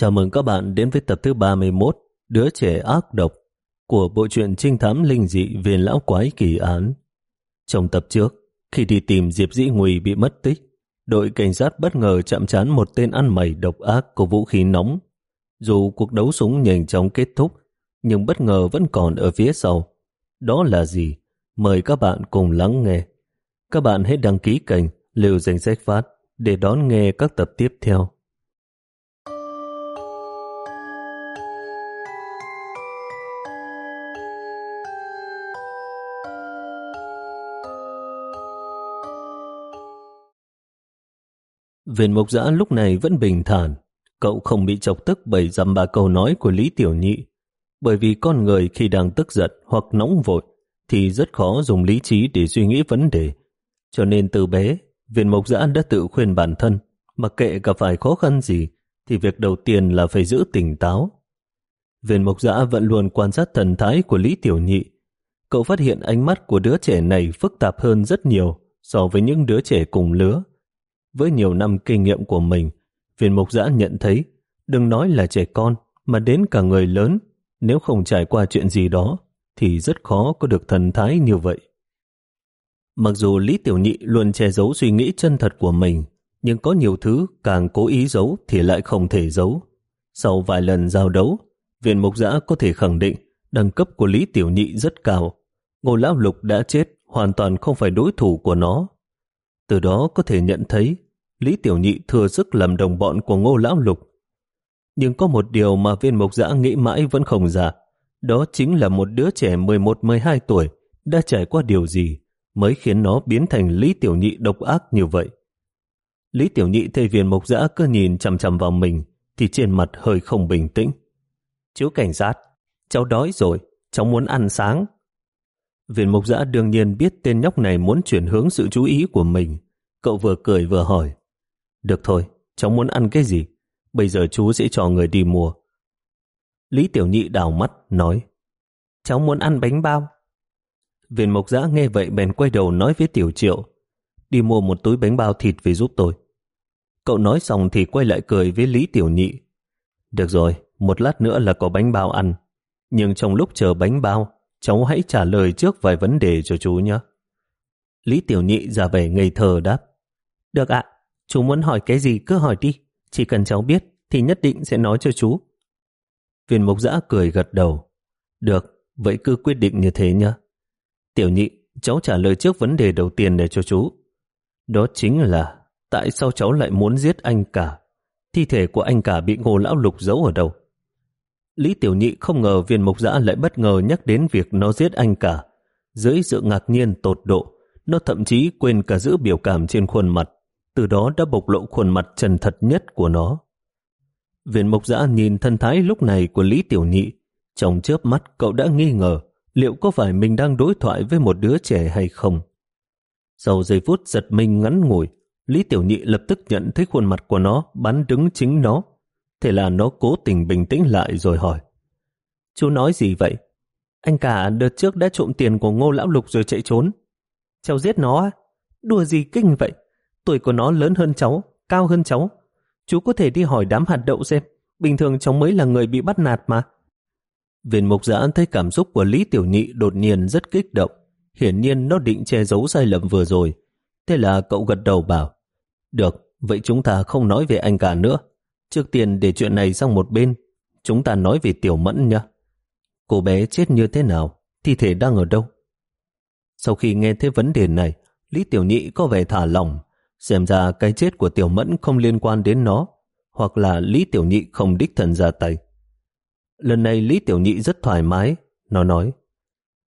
Chào mừng các bạn đến với tập thứ 31 Đứa trẻ ác độc của bộ truyện trinh thám linh dị viên lão quái kỳ án. Trong tập trước, khi đi tìm Diệp Dĩ Nguy bị mất tích, đội cảnh sát bất ngờ chạm trán một tên ăn mày độc ác có vũ khí nóng. Dù cuộc đấu súng nhanh chóng kết thúc, nhưng bất ngờ vẫn còn ở phía sau. Đó là gì? Mời các bạn cùng lắng nghe. Các bạn hãy đăng ký kênh Liều Danh Sách Phát để đón nghe các tập tiếp theo. Viên mộc giã lúc này vẫn bình thản. Cậu không bị chọc tức bởi dăm ba câu nói của Lý Tiểu Nhị. Bởi vì con người khi đang tức giận hoặc nóng vội thì rất khó dùng lý trí để suy nghĩ vấn đề. Cho nên từ bé, viên mộc giã đã tự khuyên bản thân mặc kệ gặp phải khó khăn gì thì việc đầu tiên là phải giữ tỉnh táo. Viên mộc giã vẫn luôn quan sát thần thái của Lý Tiểu Nhị. Cậu phát hiện ánh mắt của đứa trẻ này phức tạp hơn rất nhiều so với những đứa trẻ cùng lứa. Với nhiều năm kinh nghiệm của mình, viên mục giã nhận thấy đừng nói là trẻ con mà đến cả người lớn nếu không trải qua chuyện gì đó thì rất khó có được thần thái như vậy. Mặc dù Lý Tiểu Nhị luôn che giấu suy nghĩ chân thật của mình, nhưng có nhiều thứ càng cố ý giấu thì lại không thể giấu. Sau vài lần giao đấu, viện mục giã có thể khẳng định đẳng cấp của Lý Tiểu Nhị rất cao. Ngô Lão Lục đã chết, hoàn toàn không phải đối thủ của nó. Từ đó có thể nhận thấy Lý Tiểu Nhị thừa sức làm đồng bọn của Ngô Lão Lục. Nhưng có một điều mà viên mộc giã nghĩ mãi vẫn không ra. Đó chính là một đứa trẻ 11-12 tuổi đã trải qua điều gì mới khiến nó biến thành Lý Tiểu Nhị độc ác như vậy. Lý Tiểu Nhị thấy viên mộc giã cứ nhìn chằm chằm vào mình thì trên mặt hơi không bình tĩnh. Chú cảnh sát, cháu đói rồi, cháu muốn ăn sáng. Viên mộc giã đương nhiên biết tên nhóc này muốn chuyển hướng sự chú ý của mình. Cậu vừa cười vừa hỏi. Được thôi, cháu muốn ăn cái gì? Bây giờ chú sẽ cho người đi mua. Lý Tiểu Nhị đào mắt, nói Cháu muốn ăn bánh bao. Viên mộc giã nghe vậy bèn quay đầu nói với Tiểu Triệu đi mua một túi bánh bao thịt về giúp tôi. Cậu nói xong thì quay lại cười với Lý Tiểu Nhị. Được rồi, một lát nữa là có bánh bao ăn. Nhưng trong lúc chờ bánh bao, cháu hãy trả lời trước vài vấn đề cho chú nhé. Lý Tiểu Nhị ra vẻ ngây thơ đáp. Được ạ, chú muốn hỏi cái gì cứ hỏi đi. Chỉ cần cháu biết thì nhất định sẽ nói cho chú. Viên mục giã cười gật đầu. Được, vậy cứ quyết định như thế nhé. Tiểu nhị, cháu trả lời trước vấn đề đầu tiên để cho chú. Đó chính là tại sao cháu lại muốn giết anh cả? Thi thể của anh cả bị ngô lão lục giấu ở đâu? Lý Tiểu Nhị không ngờ viên mục giã lại bất ngờ nhắc đến việc nó giết anh cả. Dưới sự ngạc nhiên tột độ, nó thậm chí quên cả giữ biểu cảm trên khuôn mặt, từ đó đã bộc lộ khuôn mặt trần thật nhất của nó. Viên Mộc giã nhìn thân thái lúc này của Lý Tiểu Nhị, trong chớp mắt cậu đã nghi ngờ liệu có phải mình đang đối thoại với một đứa trẻ hay không. Sau giây phút giật mình ngắn ngủi, Lý Tiểu Nhị lập tức nhận thấy khuôn mặt của nó bắn đứng chính nó. Thế là nó cố tình bình tĩnh lại rồi hỏi. Chú nói gì vậy? Anh cả đợt trước đã trộm tiền của ngô lão lục rồi chạy trốn. Cháu giết nó á? Đùa gì kinh vậy? Tuổi của nó lớn hơn cháu, cao hơn cháu. Chú có thể đi hỏi đám hạt đậu xem. Bình thường cháu mới là người bị bắt nạt mà. Viên mục giã thấy cảm xúc của Lý Tiểu Nhị đột nhiên rất kích động. Hiển nhiên nó định che giấu sai lầm vừa rồi. Thế là cậu gật đầu bảo, được, vậy chúng ta không nói về anh cả nữa. Trước tiên để chuyện này sang một bên, chúng ta nói về Tiểu Mẫn nhé. Cô bé chết như thế nào? Thi thể đang ở đâu? Sau khi nghe thấy vấn đề này, Lý Tiểu Nhị có vẻ thả lòng. Xem ra cái chết của Tiểu Mẫn không liên quan đến nó, hoặc là Lý Tiểu Nhị không đích thần ra tay. Lần này Lý Tiểu Nhị rất thoải mái. Nó nói,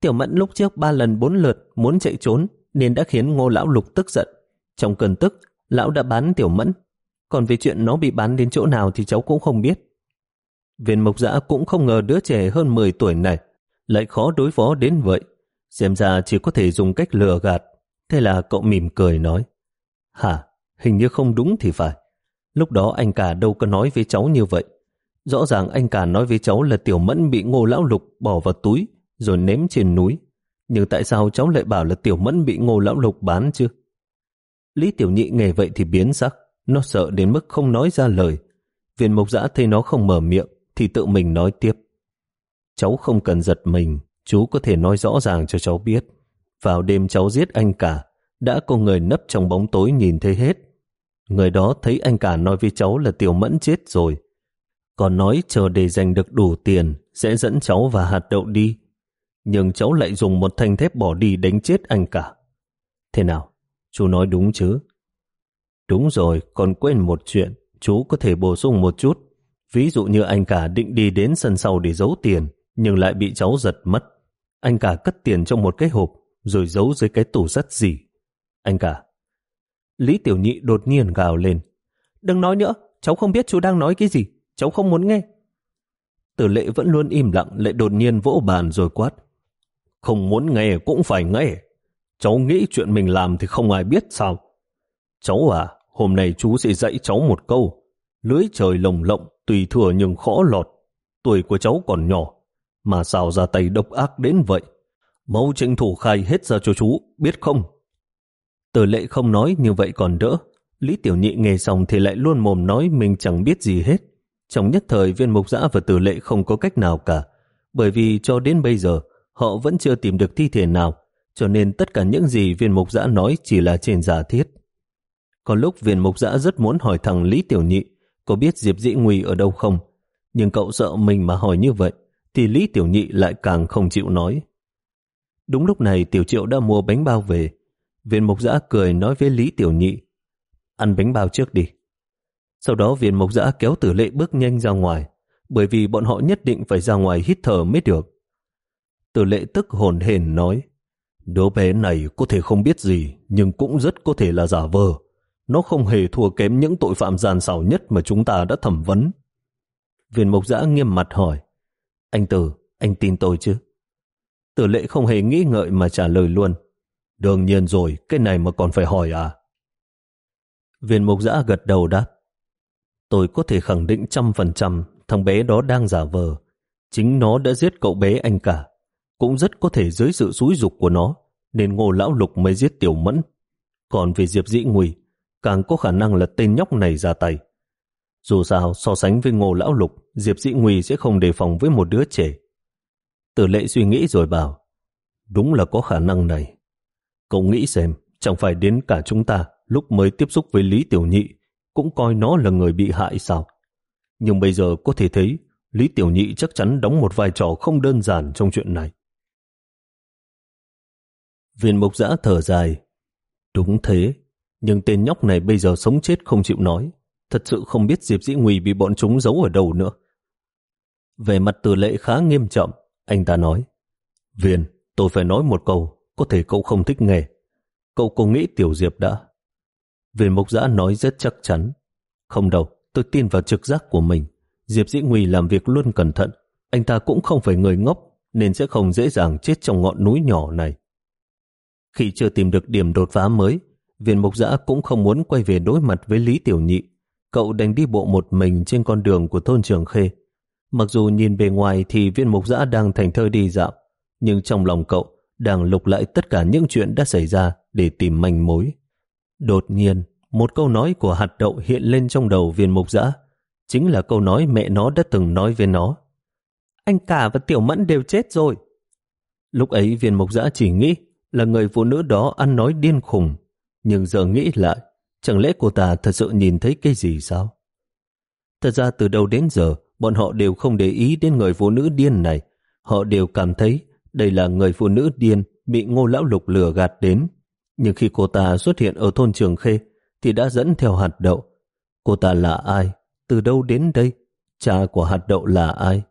Tiểu Mẫn lúc trước ba lần bốn lượt muốn chạy trốn nên đã khiến ngô lão lục tức giận. Trong cơn tức, lão đã bán Tiểu Mẫn. Còn về chuyện nó bị bán đến chỗ nào thì cháu cũng không biết. Viên mộc giã cũng không ngờ đứa trẻ hơn 10 tuổi này lại khó đối phó đến vậy. Xem ra chỉ có thể dùng cách lừa gạt. Thế là cậu mỉm cười nói, Hả, hình như không đúng thì phải. Lúc đó anh cả đâu có nói với cháu như vậy. Rõ ràng anh cả nói với cháu là Tiểu Mẫn bị ngô lão lục bỏ vào túi rồi ném trên núi. Nhưng tại sao cháu lại bảo là Tiểu Mẫn bị ngô lão lục bán chứ? Lý Tiểu Nhị nghe vậy thì biến sắc. Nó sợ đến mức không nói ra lời. Viên mục giã thấy nó không mở miệng thì tự mình nói tiếp. Cháu không cần giật mình, chú có thể nói rõ ràng cho cháu biết. Vào đêm cháu giết anh cả, đã có người nấp trong bóng tối nhìn thấy hết. Người đó thấy anh cả nói với cháu là tiểu mẫn chết rồi. Còn nói chờ để giành được đủ tiền sẽ dẫn cháu và hạt đậu đi. Nhưng cháu lại dùng một thanh thép bỏ đi đánh chết anh cả. Thế nào? Chú nói đúng chứ? Đúng rồi, còn quên một chuyện. Chú có thể bổ sung một chút. Ví dụ như anh cả định đi đến sân sau để giấu tiền, nhưng lại bị cháu giật mất. Anh cả cất tiền trong một cái hộp, rồi giấu dưới cái tủ sắt gì. Anh cả. Lý Tiểu Nhị đột nhiên gào lên. Đừng nói nữa, cháu không biết chú đang nói cái gì. Cháu không muốn nghe. Tử lệ vẫn luôn im lặng, lại đột nhiên vỗ bàn rồi quát. Không muốn nghe cũng phải nghe. Cháu nghĩ chuyện mình làm thì không ai biết sao. Cháu à, hôm nay chú sẽ dạy cháu một câu. Lưới trời lồng lộng, tùy thừa nhưng khó lọt. Tuổi của cháu còn nhỏ, mà sao ra tay độc ác đến vậy? Mau tranh thủ khai hết ra cho chú, biết không? Tử lệ không nói như vậy còn đỡ. Lý Tiểu Nhị nghe xong thì lại luôn mồm nói mình chẳng biết gì hết. Trong nhất thời viên mục giã và tử lệ không có cách nào cả. Bởi vì cho đến bây giờ, họ vẫn chưa tìm được thi thể nào, cho nên tất cả những gì viên mục giã nói chỉ là trên giả thiết. Có lúc viên mục giã rất muốn hỏi thằng Lý Tiểu Nhị có biết Diệp Dĩ Nguy ở đâu không, nhưng cậu sợ mình mà hỏi như vậy, thì Lý Tiểu Nhị lại càng không chịu nói. Đúng lúc này Tiểu Triệu đã mua bánh bao về. Viên mục giã cười nói với Lý Tiểu Nhị, ăn bánh bao trước đi. Sau đó viên mục giã kéo tử lệ bước nhanh ra ngoài, bởi vì bọn họ nhất định phải ra ngoài hít thở mới được. Tử lệ tức hồn hển nói, đứa bé này có thể không biết gì, nhưng cũng rất có thể là giả vờ. Nó không hề thua kém những tội phạm giàn xảo nhất mà chúng ta đã thẩm vấn. Viên mục giã nghiêm mặt hỏi, anh Tử, anh tin tôi chứ? Tử lệ không hề nghĩ ngợi mà trả lời luôn. Đương nhiên rồi, cái này mà còn phải hỏi à? Viên mục giã gật đầu đáp. Tôi có thể khẳng định trăm phần trăm thằng bé đó đang giả vờ. Chính nó đã giết cậu bé anh cả. Cũng rất có thể dưới sự xúi dục của nó, nên ngô lão lục mới giết tiểu mẫn. Còn về Diệp Dĩ Nguy, càng có khả năng là tên nhóc này ra tay. Dù sao, so sánh với ngô lão lục, Diệp Dĩ Nguy sẽ không đề phòng với một đứa trẻ. Tử lệ suy nghĩ rồi bảo, đúng là có khả năng này. Cậu nghĩ xem, chẳng phải đến cả chúng ta lúc mới tiếp xúc với Lý Tiểu Nhị cũng coi nó là người bị hại sao? Nhưng bây giờ có thể thấy Lý Tiểu Nhị chắc chắn đóng một vai trò không đơn giản trong chuyện này. Viên mục giã thở dài. Đúng thế, nhưng tên nhóc này bây giờ sống chết không chịu nói. Thật sự không biết Diệp Dĩ Nguy bị bọn chúng giấu ở đâu nữa. Về mặt từ lệ khá nghiêm trọng, anh ta nói. Viên, tôi phải nói một câu, có thể cậu không thích nghề. Cậu có nghĩ Tiểu Diệp đã. Viên mục giã nói rất chắc chắn. Không đâu, tôi tin vào trực giác của mình. Diệp Dĩ Nguy làm việc luôn cẩn thận. Anh ta cũng không phải người ngốc, nên sẽ không dễ dàng chết trong ngọn núi nhỏ này. Khi chưa tìm được điểm đột phá mới, viên mục giã cũng không muốn quay về đối mặt với Lý Tiểu Nhị. Cậu đành đi bộ một mình trên con đường của thôn Trường Khê. Mặc dù nhìn bề ngoài thì viên mục giã đang thành thơ đi dạo, nhưng trong lòng cậu đang lục lại tất cả những chuyện đã xảy ra để tìm manh mối. Đột nhiên, một câu nói của hạt đậu hiện lên trong đầu viên mục giã. Chính là câu nói mẹ nó đã từng nói với nó. Anh cả và tiểu mẫn đều chết rồi. Lúc ấy viên mục giã chỉ nghĩ là người phụ nữ đó ăn nói điên khùng. Nhưng giờ nghĩ lại, chẳng lẽ cô ta thật sự nhìn thấy cái gì sao? Thật ra từ đầu đến giờ, bọn họ đều không để ý đến người phụ nữ điên này. Họ đều cảm thấy đây là người phụ nữ điên bị ngô lão lục lừa gạt đến. Nhưng khi cô ta xuất hiện ở thôn Trường Khê thì đã dẫn theo hạt đậu. Cô ta là ai? Từ đâu đến đây? Cha của hạt đậu là ai?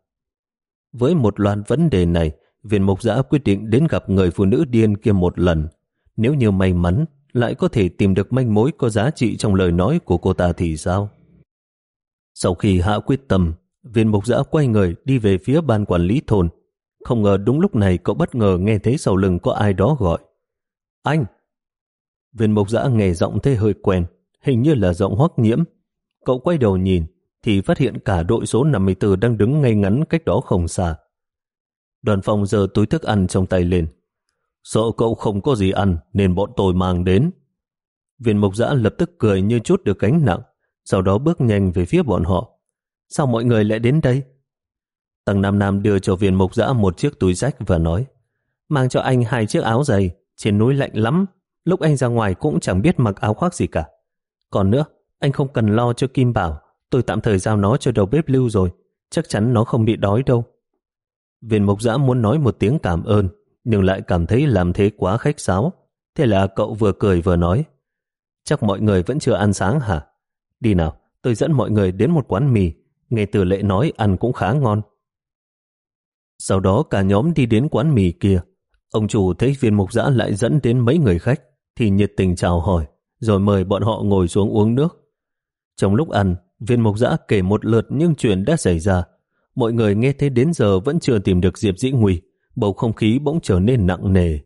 Với một loạt vấn đề này, viên mục giã quyết định đến gặp người phụ nữ điên kia một lần. Nếu như may mắn, lại có thể tìm được manh mối có giá trị trong lời nói của cô ta thì sao? Sau khi hạ quyết tâm, viên mục giã quay người đi về phía ban quản lý thôn. Không ngờ đúng lúc này cậu bất ngờ nghe thấy sau lưng có ai đó gọi. Anh! Viên Mộc giã nghe giọng thế hơi quen, hình như là giọng hoắc nhiễm. Cậu quay đầu nhìn, thì phát hiện cả đội số 54 đang đứng ngay ngắn cách đó không xa. Đoàn phòng giờ túi thức ăn trong tay lên. Sợ cậu không có gì ăn nên bọn tôi mang đến. Viên Mộc giã lập tức cười như chút được gánh nặng, sau đó bước nhanh về phía bọn họ. sao mọi người lại đến đây? Tầng Nam Nam đưa cho viên mục Dã một chiếc túi rách và nói mang cho anh hai chiếc áo dày, trên núi lạnh lắm, lúc anh ra ngoài cũng chẳng biết mặc áo khoác gì cả. Còn nữa, anh không cần lo cho Kim Bảo, tôi tạm thời giao nó cho đầu bếp lưu rồi, chắc chắn nó không bị đói đâu. Viên mục giã muốn nói một tiếng cảm ơn, nhưng lại cảm thấy làm thế quá khách sáo. Thế là cậu vừa cười vừa nói, chắc mọi người vẫn chưa ăn sáng hả? Đi nào, tôi dẫn mọi người đến một quán mì, nghe từ lệ nói ăn cũng khá ngon. Sau đó cả nhóm đi đến quán mì kia. Ông chủ thấy viên mục giã lại dẫn đến mấy người khách, thì nhiệt tình chào hỏi, rồi mời bọn họ ngồi xuống uống nước. Trong lúc ăn, viên mục giã kể một lượt những chuyện đã xảy ra. Mọi người nghe thấy đến giờ vẫn chưa tìm được Diệp Dĩ Nguy, bầu không khí bỗng trở nên nặng nề.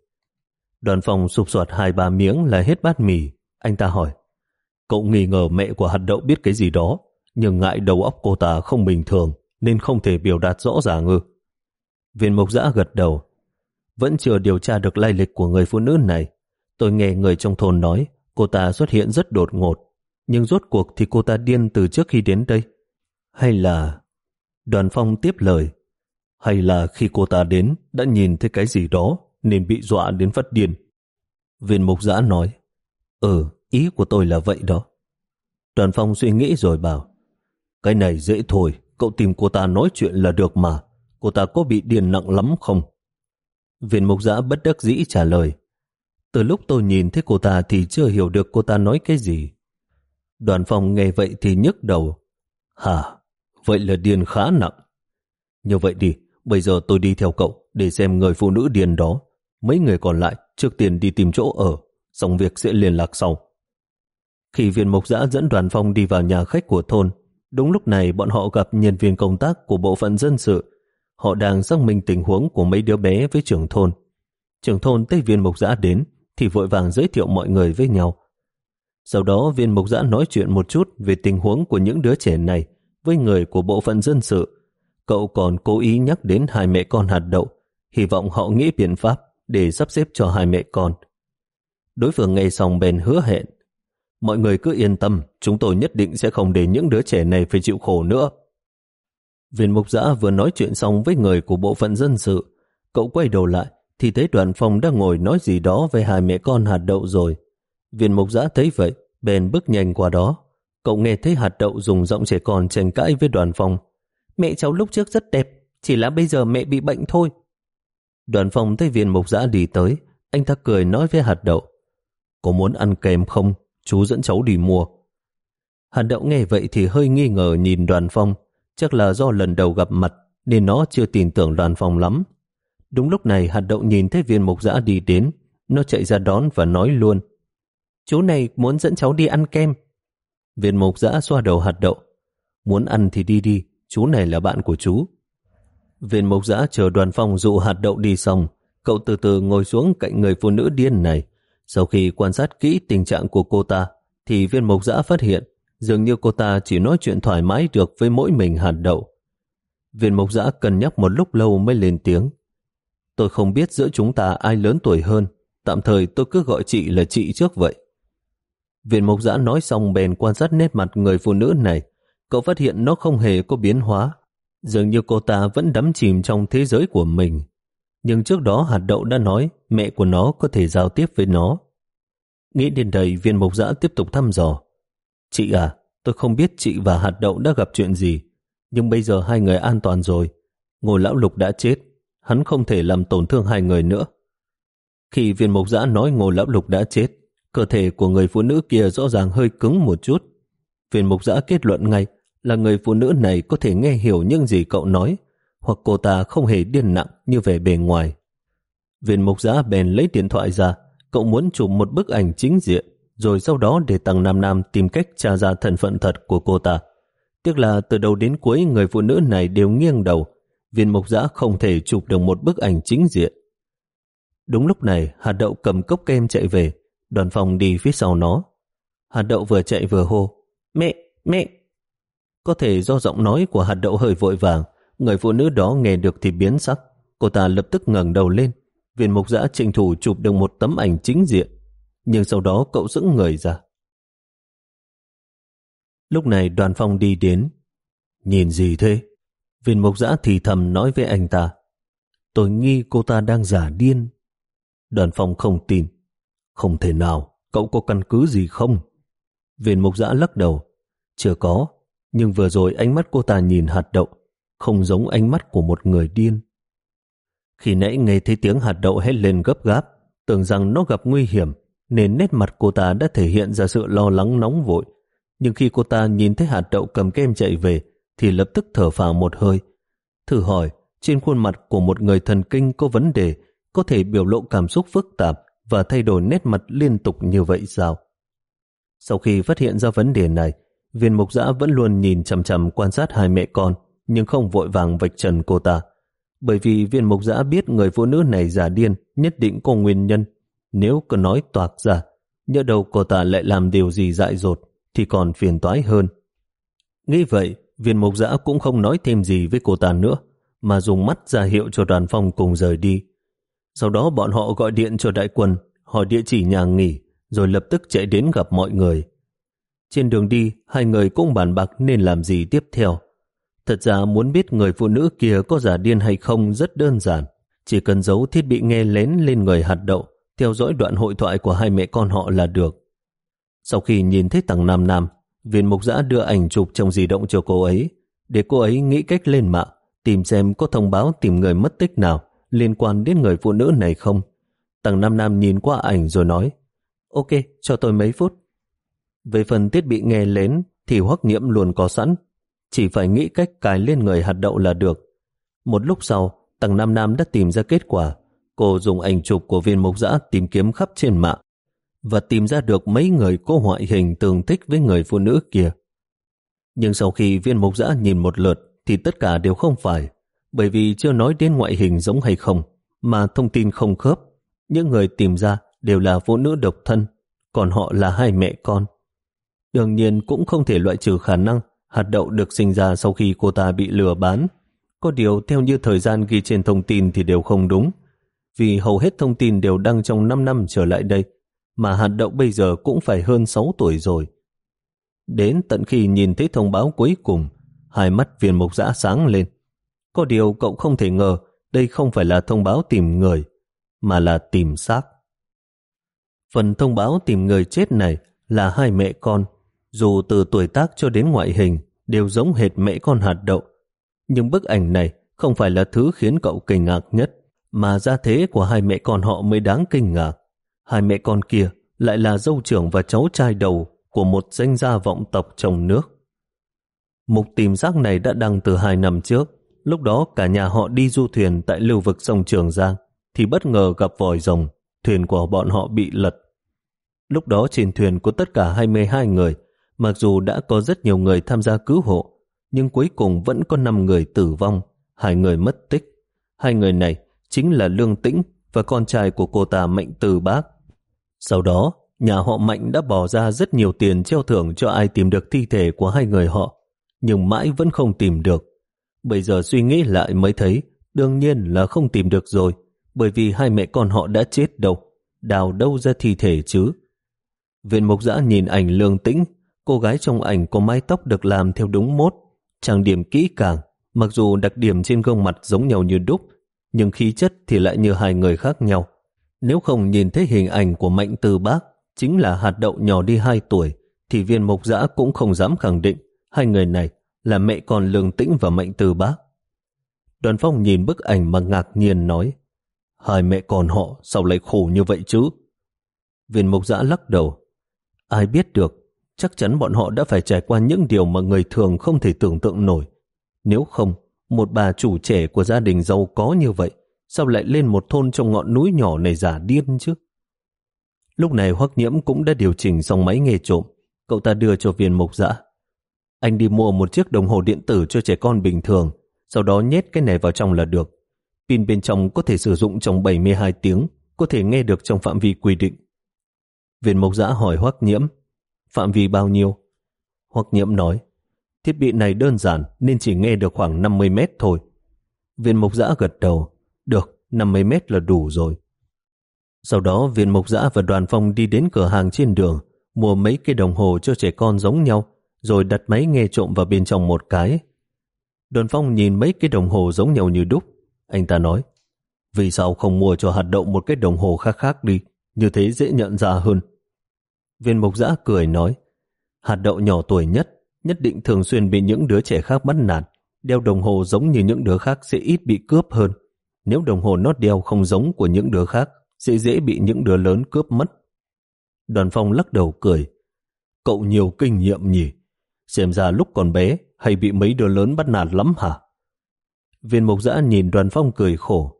Đoàn phòng sụp soạt hai ba miếng là hết bát mì. Anh ta hỏi, cậu nghi ngờ mẹ của hạt đậu biết cái gì đó, nhưng ngại đầu óc cô ta không bình thường, nên không thể biểu đạt rõ ràng ư. Viên mục giã gật đầu. Vẫn chưa điều tra được lai lịch của người phụ nữ này. Tôi nghe người trong thôn nói cô ta xuất hiện rất đột ngột. Nhưng rốt cuộc thì cô ta điên từ trước khi đến đây. Hay là... Đoàn phong tiếp lời. Hay là khi cô ta đến đã nhìn thấy cái gì đó nên bị dọa đến phát điên. Viên mục giã nói. Ừ, ý của tôi là vậy đó. Đoàn phong suy nghĩ rồi bảo. Cái này dễ thôi, cậu tìm cô ta nói chuyện là được mà cô ta có bị điền nặng lắm không? Viên mục giã bất đắc dĩ trả lời. Từ lúc tôi nhìn thấy cô ta thì chưa hiểu được cô ta nói cái gì. Đoàn phòng nghe vậy thì nhức đầu. Hả? Vậy là điền khá nặng. Như vậy đi, bây giờ tôi đi theo cậu để xem người phụ nữ điền đó. Mấy người còn lại trước tiên đi tìm chỗ ở, xong việc sẽ liên lạc sau. Khi viên mục giã dẫn đoàn phong đi vào nhà khách của thôn, đúng lúc này bọn họ gặp nhân viên công tác của bộ phận dân sự Họ đang xác minh tình huống của mấy đứa bé với trưởng thôn. Trưởng thôn thấy viên mục giã đến thì vội vàng giới thiệu mọi người với nhau. Sau đó viên mục giã nói chuyện một chút về tình huống của những đứa trẻ này với người của bộ phận dân sự. Cậu còn cố ý nhắc đến hai mẹ con hạt đậu, hy vọng họ nghĩ biện pháp để sắp xếp cho hai mẹ con. Đối phương nghe xong bèn hứa hẹn. Mọi người cứ yên tâm, chúng tôi nhất định sẽ không để những đứa trẻ này phải chịu khổ nữa. Viên mục giã vừa nói chuyện xong với người của bộ phận dân sự. Cậu quay đầu lại thì thấy đoàn phòng đang ngồi nói gì đó với hai mẹ con hạt đậu rồi. Viên mục giã thấy vậy, bèn bước nhanh qua đó. Cậu nghe thấy hạt đậu dùng giọng trẻ con tranh cãi với đoàn phòng. Mẹ cháu lúc trước rất đẹp, chỉ là bây giờ mẹ bị bệnh thôi. Đoàn phòng thấy viên mục giã đi tới, anh ta cười nói với hạt đậu. Có muốn ăn kèm không? Chú dẫn cháu đi mua. Hạt đậu nghe vậy thì hơi nghi ngờ nhìn đoàn phong, Chắc là do lần đầu gặp mặt nên nó chưa tin tưởng đoàn phòng lắm. Đúng lúc này hạt đậu nhìn thấy viên mục giã đi đến, nó chạy ra đón và nói luôn. Chú này muốn dẫn cháu đi ăn kem. Viên mục giã xoa đầu hạt đậu. Muốn ăn thì đi đi, chú này là bạn của chú. Viên mục giã chờ đoàn phòng dụ hạt đậu đi xong, cậu từ từ ngồi xuống cạnh người phụ nữ điên này. Sau khi quan sát kỹ tình trạng của cô ta, thì viên mục giã phát hiện Dường như cô ta chỉ nói chuyện thoải mái được với mỗi mình hạt đậu. Viên mộc giã cân nhắc một lúc lâu mới lên tiếng. Tôi không biết giữa chúng ta ai lớn tuổi hơn, tạm thời tôi cứ gọi chị là chị trước vậy. Viên mộc giã nói xong bèn quan sát nét mặt người phụ nữ này, cậu phát hiện nó không hề có biến hóa, dường như cô ta vẫn đắm chìm trong thế giới của mình. Nhưng trước đó hạt đậu đã nói mẹ của nó có thể giao tiếp với nó. Nghĩ đến đây viên mộc giã tiếp tục thăm dò. Chị à, tôi không biết chị và hạt đậu đã gặp chuyện gì, nhưng bây giờ hai người an toàn rồi. Ngô lão lục đã chết, hắn không thể làm tổn thương hai người nữa. Khi viên mộc giã nói ngô lão lục đã chết, cơ thể của người phụ nữ kia rõ ràng hơi cứng một chút. Viên mộc giã kết luận ngay là người phụ nữ này có thể nghe hiểu những gì cậu nói, hoặc cô ta không hề điên nặng như vẻ bề ngoài. Viên mộc giã bèn lấy điện thoại ra, cậu muốn chụp một bức ảnh chính diện rồi sau đó để Tăng Nam Nam tìm cách tra ra thân phận thật của cô ta. Tiếc là từ đầu đến cuối người phụ nữ này đều nghiêng đầu, viên mộc giã không thể chụp được một bức ảnh chính diện. Đúng lúc này, hạt đậu cầm cốc kem chạy về, đoàn phòng đi phía sau nó. Hạt đậu vừa chạy vừa hô, mẹ, mẹ. Có thể do giọng nói của hạt đậu hơi vội vàng, người phụ nữ đó nghe được thì biến sắc. Cô ta lập tức ngẩng đầu lên, viên mục giã tranh thủ chụp được một tấm ảnh chính diện nhưng sau đó cậu dững người ra. Lúc này đoàn phong đi đến. Nhìn gì thế? Viên mục giã thì thầm nói với anh ta. Tôi nghi cô ta đang giả điên. Đoàn phong không tin. Không thể nào, cậu có căn cứ gì không? Viên mục giã lắc đầu. Chưa có, nhưng vừa rồi ánh mắt cô ta nhìn hạt đậu, không giống ánh mắt của một người điên. Khi nãy nghe thấy tiếng hạt đậu hét lên gấp gáp, tưởng rằng nó gặp nguy hiểm, nên nét mặt cô ta đã thể hiện ra sự lo lắng nóng vội. Nhưng khi cô ta nhìn thấy hạt đậu cầm kem chạy về, thì lập tức thở phào một hơi. Thử hỏi, trên khuôn mặt của một người thần kinh có vấn đề, có thể biểu lộ cảm xúc phức tạp và thay đổi nét mặt liên tục như vậy sao? Sau khi phát hiện ra vấn đề này, viên mục giã vẫn luôn nhìn chằm chằm quan sát hai mẹ con, nhưng không vội vàng vạch trần cô ta. Bởi vì viên mục giã biết người phụ nữ này giả điên nhất định có nguyên nhân. Nếu cứ nói toạc ra, nhớ đầu cô ta lại làm điều gì dại dột, thì còn phiền toái hơn. Nghĩ vậy, viên mục giã cũng không nói thêm gì với cô ta nữa, mà dùng mắt ra hiệu cho đoàn phong cùng rời đi. Sau đó bọn họ gọi điện cho đại quân, hỏi địa chỉ nhà nghỉ, rồi lập tức chạy đến gặp mọi người. Trên đường đi, hai người cũng bàn bạc nên làm gì tiếp theo. Thật ra muốn biết người phụ nữ kia có giả điên hay không rất đơn giản. Chỉ cần giấu thiết bị nghe lén lên người hạt đậu, theo dõi đoạn hội thoại của hai mẹ con họ là được. Sau khi nhìn thấy tầng Nam Nam, viên mục giã đưa ảnh chụp trong di động cho cô ấy, để cô ấy nghĩ cách lên mạng, tìm xem có thông báo tìm người mất tích nào liên quan đến người phụ nữ này không. Tầng Nam Nam nhìn qua ảnh rồi nói, Ok, cho tôi mấy phút. Về phần thiết bị nghe lén thì hoắc nhiễm luôn có sẵn, chỉ phải nghĩ cách cài lên người hạt đậu là được. Một lúc sau, tầng Nam Nam đã tìm ra kết quả. Cô dùng ảnh chụp của viên mục giã tìm kiếm khắp trên mạng và tìm ra được mấy người có ngoại hình tương thích với người phụ nữ kia. Nhưng sau khi viên mục giã nhìn một lượt thì tất cả đều không phải, bởi vì chưa nói đến ngoại hình giống hay không, mà thông tin không khớp. Những người tìm ra đều là phụ nữ độc thân, còn họ là hai mẹ con. Đương nhiên cũng không thể loại trừ khả năng hạt đậu được sinh ra sau khi cô ta bị lừa bán. Có điều theo như thời gian ghi trên thông tin thì đều không đúng, vì hầu hết thông tin đều đăng trong 5 năm trở lại đây, mà hạt đậu bây giờ cũng phải hơn 6 tuổi rồi. Đến tận khi nhìn thấy thông báo cuối cùng, hai mắt viên mục giã sáng lên. Có điều cậu không thể ngờ đây không phải là thông báo tìm người, mà là tìm xác. Phần thông báo tìm người chết này là hai mẹ con, dù từ tuổi tác cho đến ngoại hình đều giống hệt mẹ con hạt đậu. Nhưng bức ảnh này không phải là thứ khiến cậu kinh ngạc nhất, mà gia thế của hai mẹ con họ mới đáng kinh ngạc. Hai mẹ con kia lại là dâu trưởng và cháu trai đầu của một danh gia vọng tộc trong nước. Mục tìm xác này đã đăng từ hai năm trước, lúc đó cả nhà họ đi du thuyền tại lưu vực sông Trường Giang, thì bất ngờ gặp vòi rồng, thuyền của bọn họ bị lật. Lúc đó trên thuyền có tất cả 22 người, mặc dù đã có rất nhiều người tham gia cứu hộ, nhưng cuối cùng vẫn có 5 người tử vong, hai người mất tích. Hai người này chính là Lương Tĩnh và con trai của cô ta Mạnh Từ Bác. Sau đó, nhà họ Mạnh đã bỏ ra rất nhiều tiền treo thưởng cho ai tìm được thi thể của hai người họ, nhưng mãi vẫn không tìm được. Bây giờ suy nghĩ lại mới thấy, đương nhiên là không tìm được rồi, bởi vì hai mẹ con họ đã chết đâu, đào đâu ra thi thể chứ. Viện mục giã nhìn ảnh lương tĩnh, cô gái trong ảnh có mái tóc được làm theo đúng mốt, trang điểm kỹ càng, mặc dù đặc điểm trên gương mặt giống nhau như đúc, nhưng khí chất thì lại như hai người khác nhau. Nếu không nhìn thấy hình ảnh của Mạnh Từ Bác, chính là hạt đậu nhỏ đi 2 tuổi, thì viên mộc giã cũng không dám khẳng định hai người này là mẹ con Lương Tĩnh và Mạnh Từ Bác. Đoàn phong nhìn bức ảnh mà ngạc nhiên nói, hai mẹ con họ sao lại khổ như vậy chứ? Viên mộc giã lắc đầu, ai biết được, chắc chắn bọn họ đã phải trải qua những điều mà người thường không thể tưởng tượng nổi. Nếu không, một bà chủ trẻ của gia đình giàu có như vậy, sao lại lên một thôn trong ngọn núi nhỏ này giả điên chứ? Lúc này Hoắc Nhiễm cũng đã điều chỉnh xong máy nghe trộm, cậu ta đưa cho viên mục dã. Anh đi mua một chiếc đồng hồ điện tử cho trẻ con bình thường, sau đó nhét cái này vào trong là được. Pin bên trong có thể sử dụng trong 72 tiếng, có thể nghe được trong phạm vi quy định. Viên mục Dã hỏi Hoắc Nhiễm, phạm vi bao nhiêu? Hoắc Nhiễm nói, thiết bị này đơn giản nên chỉ nghe được khoảng 50 mét thôi. Viên mục giã gật đầu, được, 50 mét là đủ rồi. Sau đó viên mục giã và đoàn phong đi đến cửa hàng trên đường, mua mấy cái đồng hồ cho trẻ con giống nhau, rồi đặt máy nghe trộm vào bên trong một cái. Đoàn phong nhìn mấy cái đồng hồ giống nhau như đúc. Anh ta nói, vì sao không mua cho hạt đậu một cái đồng hồ khác khác đi, như thế dễ nhận ra hơn. Viên mục giã cười nói, hạt đậu nhỏ tuổi nhất, nhất định thường xuyên bị những đứa trẻ khác bắt nạt, đeo đồng hồ giống như những đứa khác sẽ ít bị cướp hơn. Nếu đồng hồ nó đeo không giống của những đứa khác, sẽ dễ bị những đứa lớn cướp mất. Đoàn phong lắc đầu cười. Cậu nhiều kinh nghiệm nhỉ? Xem ra lúc còn bé hay bị mấy đứa lớn bắt nạt lắm hả? Viên mục giã nhìn đoàn phong cười khổ.